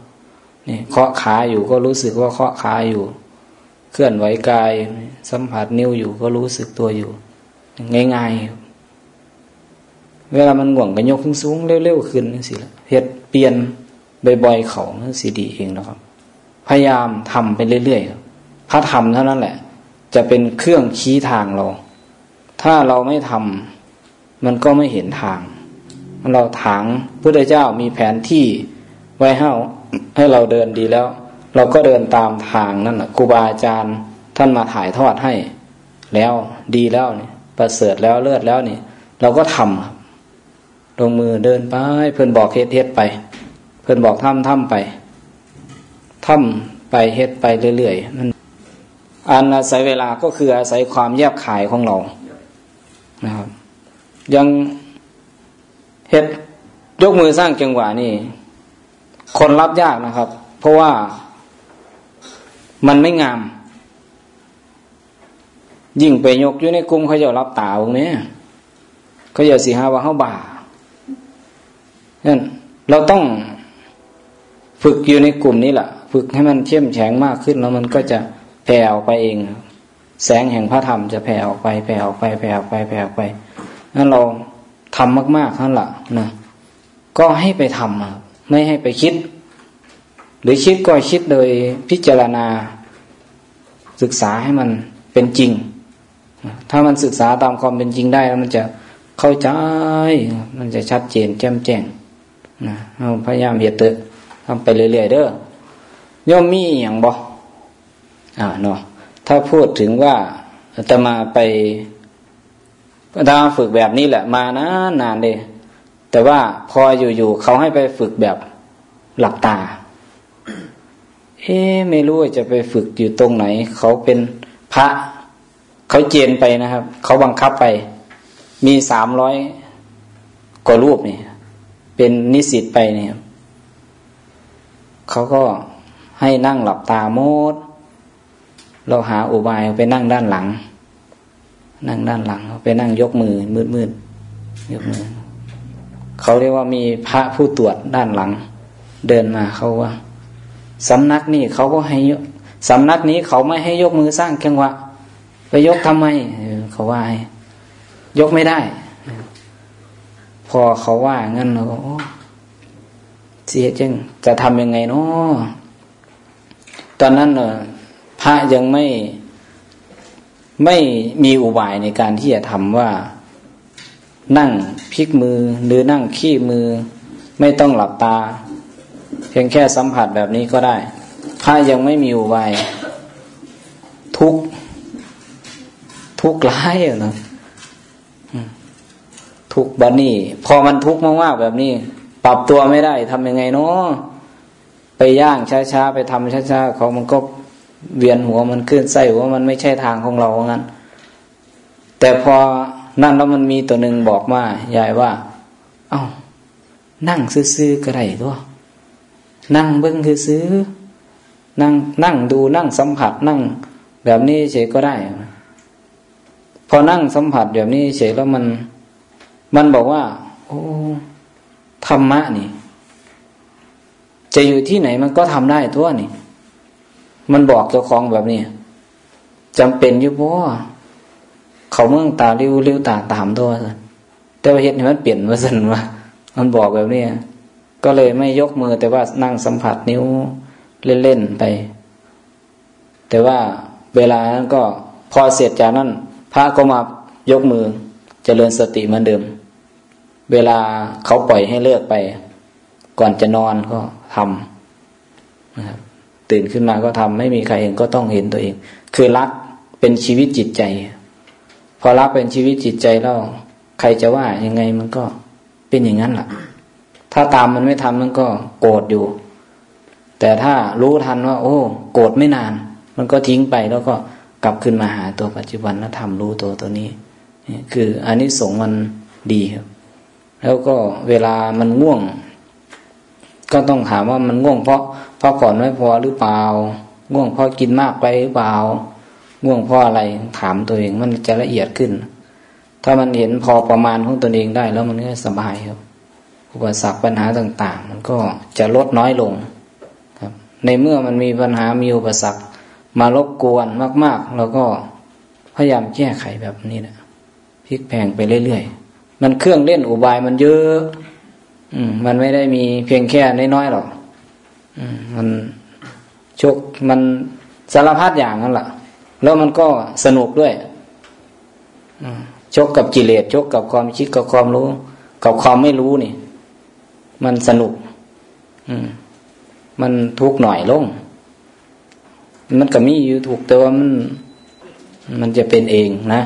นี่เคาะขาอยู่ก็รู้สึกว่าเคาะขาอยู่ เคลื่อนไหวกาย สัมผัสนิ้วอยู่ก็รู้สึกตัวอยู่ ง่ายๆ เวลามันห่วงก็ยกขึ้นสูงเร็วๆขึ้นสิละเห็ดเปลี่ยนบ่อยๆเขาสีดีเองนะครับ พยายามทำไปเรื่อยๆถ้าทำเท่านั้นแหละ จะเป็นเครื่องชี้ทางเรา ถ้าเราไม่ทำมันก็ไม่เห็นทาง เราถางพุทธเจ้ามีแผนที่ ไว้ให้ให้เราเดินดีแล้ว เราก็เดินตามทางนั่นแหละครูบาอาจารย์ท่านมาถ่ายทอดให้ แล้วดีแล้วนี่ประเสริฐแล้วเลิศแล้วนี่ เราก็ทำลงมือเดินไป เพื่อนบอกเฮ็ดเฮ็ดไป เพื่อนบอกทำทำไปทำไปเฮ็ดไปเรื่อยๆมันอันอาศัยเวลาก็คืออาศัยความแยบขายของเรานะครับ ยังเฮ็ดยกมือสร้างจังหวะนี่ คนรับยากนะครับ เพราะว่ามันไม่งาม ยิ่งไปยกอยู่ในกลุ่มเขาจะรับตาตรงนี้เขาจะสีหาว่าเขาบ่านั่นเราต้องฝึกอยู่ในกลุ่มนี้แหละฝึกให้มันเข้มแข็งมากขึ้นแล้วมันก็จะแผ่ออกไปเองแสงแห่งพระธรรมจะแผ่ออกไปแผ่ออกไปแผ่ออกไปแผ่ออกไปนั่นเราทำมากๆนั่นแหละนะก็ให้ไปทำ ไม่ให้ไปคิด หรือคิดก็คิดโดยพิจารณาศึกษาให้มันเป็นจริง ถ้ามันศึกษาตามความเป็นจริงได้แล้วมันจะเข้าใจ มันจะชัดเจนแจ่มแจ้งนะเราพยายามเหตุเตอทำไปเรื่อยๆเด้อย่อมมีอย่างบออ่าเนาะถ้าพูดถึงว่าจะมาไปถ้าฝึกแบบนี้แหละ มานานนานเลย แต่ว่าพออยู่ๆเขาให้ไปฝึกแบบหลับตา เอ๊ไม่รู้จะไปฝึกอยู่ตรงไหน เขาเป็นพระ เขาเจนไปนะครับ เขาบังคับไป มีสามร้อยกว่ารูปนี่เป็นนิสิตไปเนี่ยเขาก็ให้นั่งหลับตาโมด เราหาอุบายไปนั่งด้านหลัง นั่งด้านหลังไปนั่งยกมือมืดมืดยกมือ เขาเรียกว่ามีพระผู้ตรวจด้านหลัง เดินมาเขาว่าสำนักนี่เขาก็ให้สำนักนี้เขาไม่ให้ยกมือสร้างจังหวะไปยกทำไมเขาว่าให้ยกไม่ได้ พอเขาว่างั้นเราก็เสียจังจะทำยังไงเนาะตอนนั้นเนอพระยังไม่ไม่มีอุบายในการที่จะทำว่านั่ง ลิกมือหรือนั่งขี้มือ ไม่ต้องหลับตา เพียงแค่สัมผัสแบบนี้ก็ได้พระยังไม่มีอุบายทุกทุกร้ายอะนะทุกบันนี่พอมันทุกข์มากๆแบบนี้ ปรับตัวไม่ได้ทำยังไงเนาะไปย่างช้าๆไปทำช้าๆเขามันก็เวียนหัวมันขึ้นไส้หัวมันไม่ใช่ทางของเรางั้น แต่พอ นั่นแล้วมันมีตัวหนึ่งบอกมายายว่า เอา้า นั่งซื้อๆก็ได้ตัวนั่งเบิ้งซื้อนั่งนั่งดูนั่งสัมผัสนั่ง แบบนี้เฉยก็ได้ พอนั่งสัมผัสแบบนี้เฉยแล้วมัน มันบอกว่า โอ้ธรรมะนี่ จะอยู่ที่ไหนมันก็ทำได้ทั่วนี่ มันบอกเจ้าของแบบนี้จำเป็นอยู่เพราะ เขาเมืองตาเลี้ยวเลี้ยวตาตามตัวแต่ว่าเห็นมันเปลี่ยนมาสันว่ามันบอกแบบนี้ก็เลยไม่ยกมือแต่ว่านั่งสัมผัสนิ้วเล่นๆไป แต่ว่าเวลานั้นก็พอเสร็จจากนั้น พระก็มายกมือจเจริญสติเหมือนเดิม เวลาเขาปล่อยให้เลิกไป ก่อนจะนอนก็ทำนะครับตื่นขึ้นมาก็ทำไม่มีใครเห็นก็ต้องเห็นตัวเอง คือรักเป็นชีวิตจิตใจ พอรักเป็นชีวิตจิตใจแล้วใครจะว่ายังไงมันก็เป็นอย่างนั้นแหละถ้าตามมันไม่ทำมันก็โกรธอยู่ แต่ถ้ารู้ทันว่า โอ้ โกรธไม่นาน มันก็ทิ้งไปแล้วก็กลับขึ้นมาหาตัวปัจจุบันแล้วทำรู้ตัวตัวนี้คืออันนี้สงมันดีครับ แล้วก็เวลามันง่วง ก็ต้องถามว่ามันง่วงเพราะเพราะผ่อนไม่พอหรือเปล่า ง่วงเพราะกินมากไปหรือเปล่า ง่วงเพราะอะไรถามตัวเองมันจะละเอียดขึ้น ถ้ามันเห็นพอประมาณของตัวเองได้ แล้วมันก็สบายครับ อุปสรรคปัญหาต่าง ๆ มันก็จะลดน้อยลงครับ ในเมื่อมันมีปัญหามีอุปสรรคมารบกวนมากๆเราก็พยายามแก้ไขแบบนี้นะพลิกแพงไปเรื่อยๆมันเครื่องเล่นอุบายมันเยอะ อืม มันไม่ได้มีเพียงแค่น้อยๆหรอกอืม มันชกมันสารพัดอย่างนั่นแหละ แล้วมันก็สนุกด้วยชกกับกิเลสชกกับความคิดกับความรู้ กับความไม่รู้นี่ มันสนุก อืม มันทุกหน่อยลง มันก็มีอยู่ถูกแต่ว่ามัน มันจะเป็นเองนะ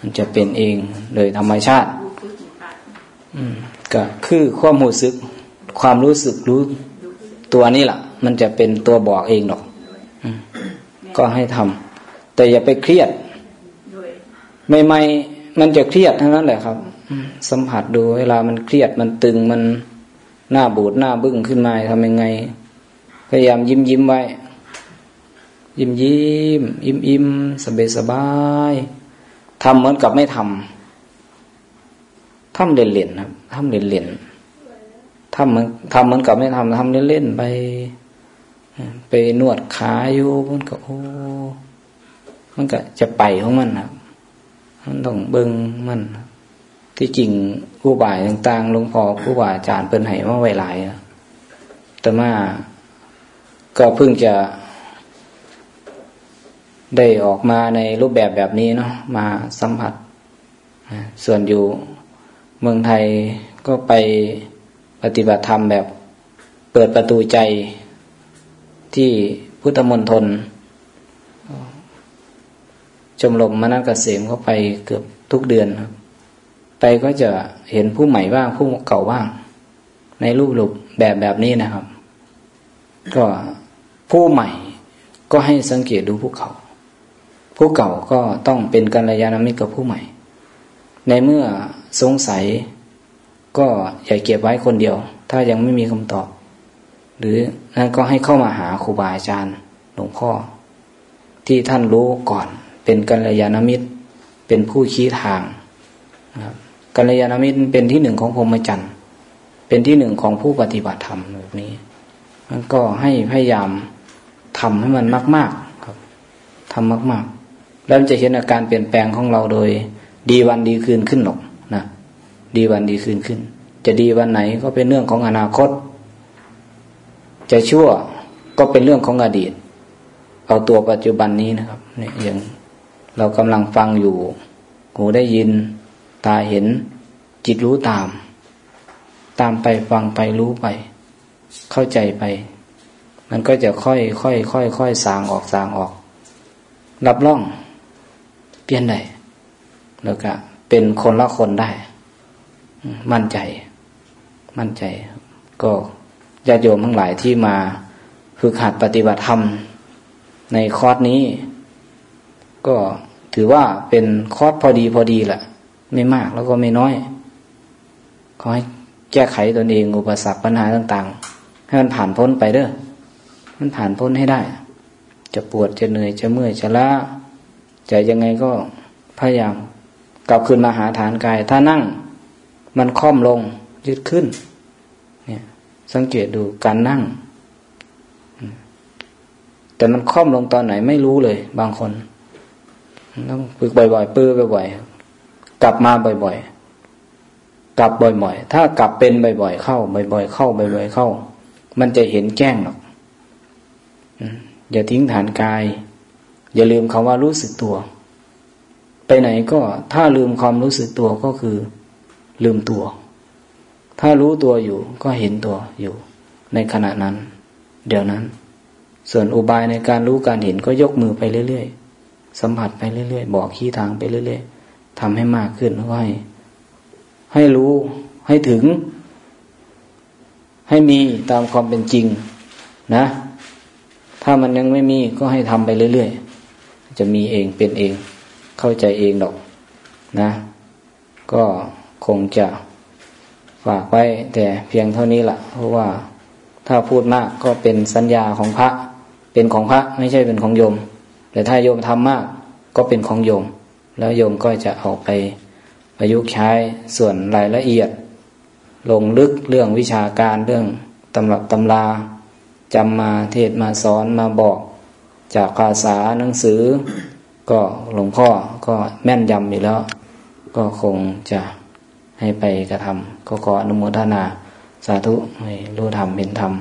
มันจะเป็นเองโดยธรรมชาติ อืมก็คือความรู้สึก ความรู้สึกรู้ตัวนี้แหละมันจะเป็นตัวบอกเองหรอกก็ให้ทำ แต่อย่าไปเครียดไม่ไม่มันจะเครียดทั้งนั้นแหละครับสัมผัสดูเวลามันเครียดมันตึงมันหน้าบูดหน้าบึ้งขึ้นมาทำยังไง พยายามยิ้มยิ้มไว้ ยิ้มยิ้มยิ้มยิ้มสบายสบายทำเหมือนกับไม่ทำทำเล่นๆครับทำเล่นๆทำเหมือนทำเหมือนกับไม่ทำทำเล่นๆไป ไปนวดขาอยู่มันก็โอ้ มันก็จะไปของมันครับมันต้องเบิ้งมันที่จริงผู้บ่ายต่างๆหลวงพ่อผู้บ่าอาจารย์เปิ้นให้มาไว้หลายแต่มาก็เพิ่งจะได้ออกมาในรูปแบบแบบนี้เนาะมาสัมผัส ส่วนอยู่เมืองไทยก็ไปปฏิบัติธรรมแบบเปิดประตูใจที่พุทธมณฑล ชมรมมนัสเกษมเขาไปเกือบทุกเดือนครับ ไปก็จะเห็นผู้ใหม่บ้างผู้เก่าบ้าง ในรูปรูปแบบแบบนี้นะครับ ก็ผู้ใหม่ก็ให้สังเกตดูผู้เก่า ผู้เก่าก็ต้องเป็นกัลยาณมิตรกับผู้ใหม่ ในเมื่อสงสัยก็อย่าเก็บไว้คนเดียว ถ้ายังไม่มีคำตอบ หรือนั้นก็ให้เข้ามาหาครูบาอาจารย์หลวงพ่อ ที่ท่านรู้ก่อน เป็นกัลยาณมิตร เป็นผู้ชี้ทางนะครับกัลยาณมิตรเป็นที่หนึ่งของพรหมจรรย์เป็นที่หนึ่งของผู้ปฏิบัติธรรมแบบนี้มันก็ให้พยายามทำให้มันมาก ๆ ครับทำมาก ๆ แล้วจะเห็นอาการเปลี่ยนแปลงของเราโดย ดีวันดีคืนขึ้นหรอกนะดีวันดีคืนขึ้น จะดีวันไหนก็เป็นเรื่องของอนาคต จะชั่วก็เป็นเรื่องของอดีต เอาตัวปัจจุบันนี้นะครับเนี่ยอย่าง เรากำลังฟังอยู่ หูได้ยิน ตาเห็น จิตรู้ตาม ตามไปฟังไปรู้ไป เข้าใจไป มันก็จะค่อยค่อยค่อยค่อยสางออกสางออกรับร่อง เปลี่ยนได้แล้วก็เป็นคนละคนได้ มั่นใจ มั่นใจ ก็ญาติโยมทั้งหลายที่มาฝึกหัดปฏิบัติธรรม ในคอร์สนี้ ก็ ถือว่าเป็นคอร์สพอดีพอดีแหละไม่มากแล้วก็ไม่น้อยขอให้แก้ไขตนเองอุปสรรคปัญหาต่าง ๆ ให้มันผ่านพ้นไปเด้อมันผ่านพ้นให้ได้ จะปวดจะเหนื่อยจะเมื่อยจะล้าจะยังไงก็พยายามกลับคืนมาหาฐานกาย ถ้านั่งมันค่อมลงยืดขึ้น เนี่ย สังเกตดูการนั่ง แต่มันค่อมลงตอนไหนไม่รู้เลย บางคน ต้องฝึกบ่อยๆปื้อบ่อยๆกลับมาบ่อยๆกลับบ่อยๆถ้ากลับเป็นบ่อยๆเข้าบ่อยๆเข้าบ่อยๆเข้า มันจะเห็นแจ้งหรอกอย่าทิ้งฐานกาย อย่าลืมคำว่ารู้สึกตัว ไปไหนก็ถ้าลืมความรู้สึกตัวก็คือ ลืมตัว ถ้ารู้ตัวอยู่ก็เห็นตัวอยู่ ในขณะนั้น เดี๋ยวนั้น ส่วนอุบายในการรู้การเห็นก็ยกมือไปเรื่อยๆ สัมผัสไปเรื่อยๆ บอกขี้ทางไปเรื่อยๆทำให้มากขึ้นแล้วให้ให้รู้ให้ถึง ให้มีตามความเป็นจริง นะ ถ้ามันยังไม่มีก็ให้ทำไปเรื่อยๆ จะมีเองเป็นเอง เข้าใจเองดอก นะ ก็คงจะฝากไว้แต่เพียงเท่านี้ละเพราะว่าถ้าพูดมากก็เป็นสัญญาของพระ เป็นของพระไม่ใช่เป็นของโยม แต่ถ้าโยมทำมากก็เป็นของโยม แล้วโยมก็จะเอาไปประยุกต์ใช้ส่วนรายละเอียด ลงลึกเรื่องวิชาการเรื่องตำรับตำราจำมาเทศมาสอนมาบอกจากภาษาหนังสือ ก็หลวงพ่อก็แม่นยำอยู่แล้ว ก็คงจะให้ไปกระทำก็ขออนุโมทนาสาธุให้รู้ธรรมเห็นธรรม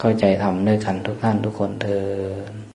เข้าใจธรรมด้วยกันทุกท่านทุกคนเถิด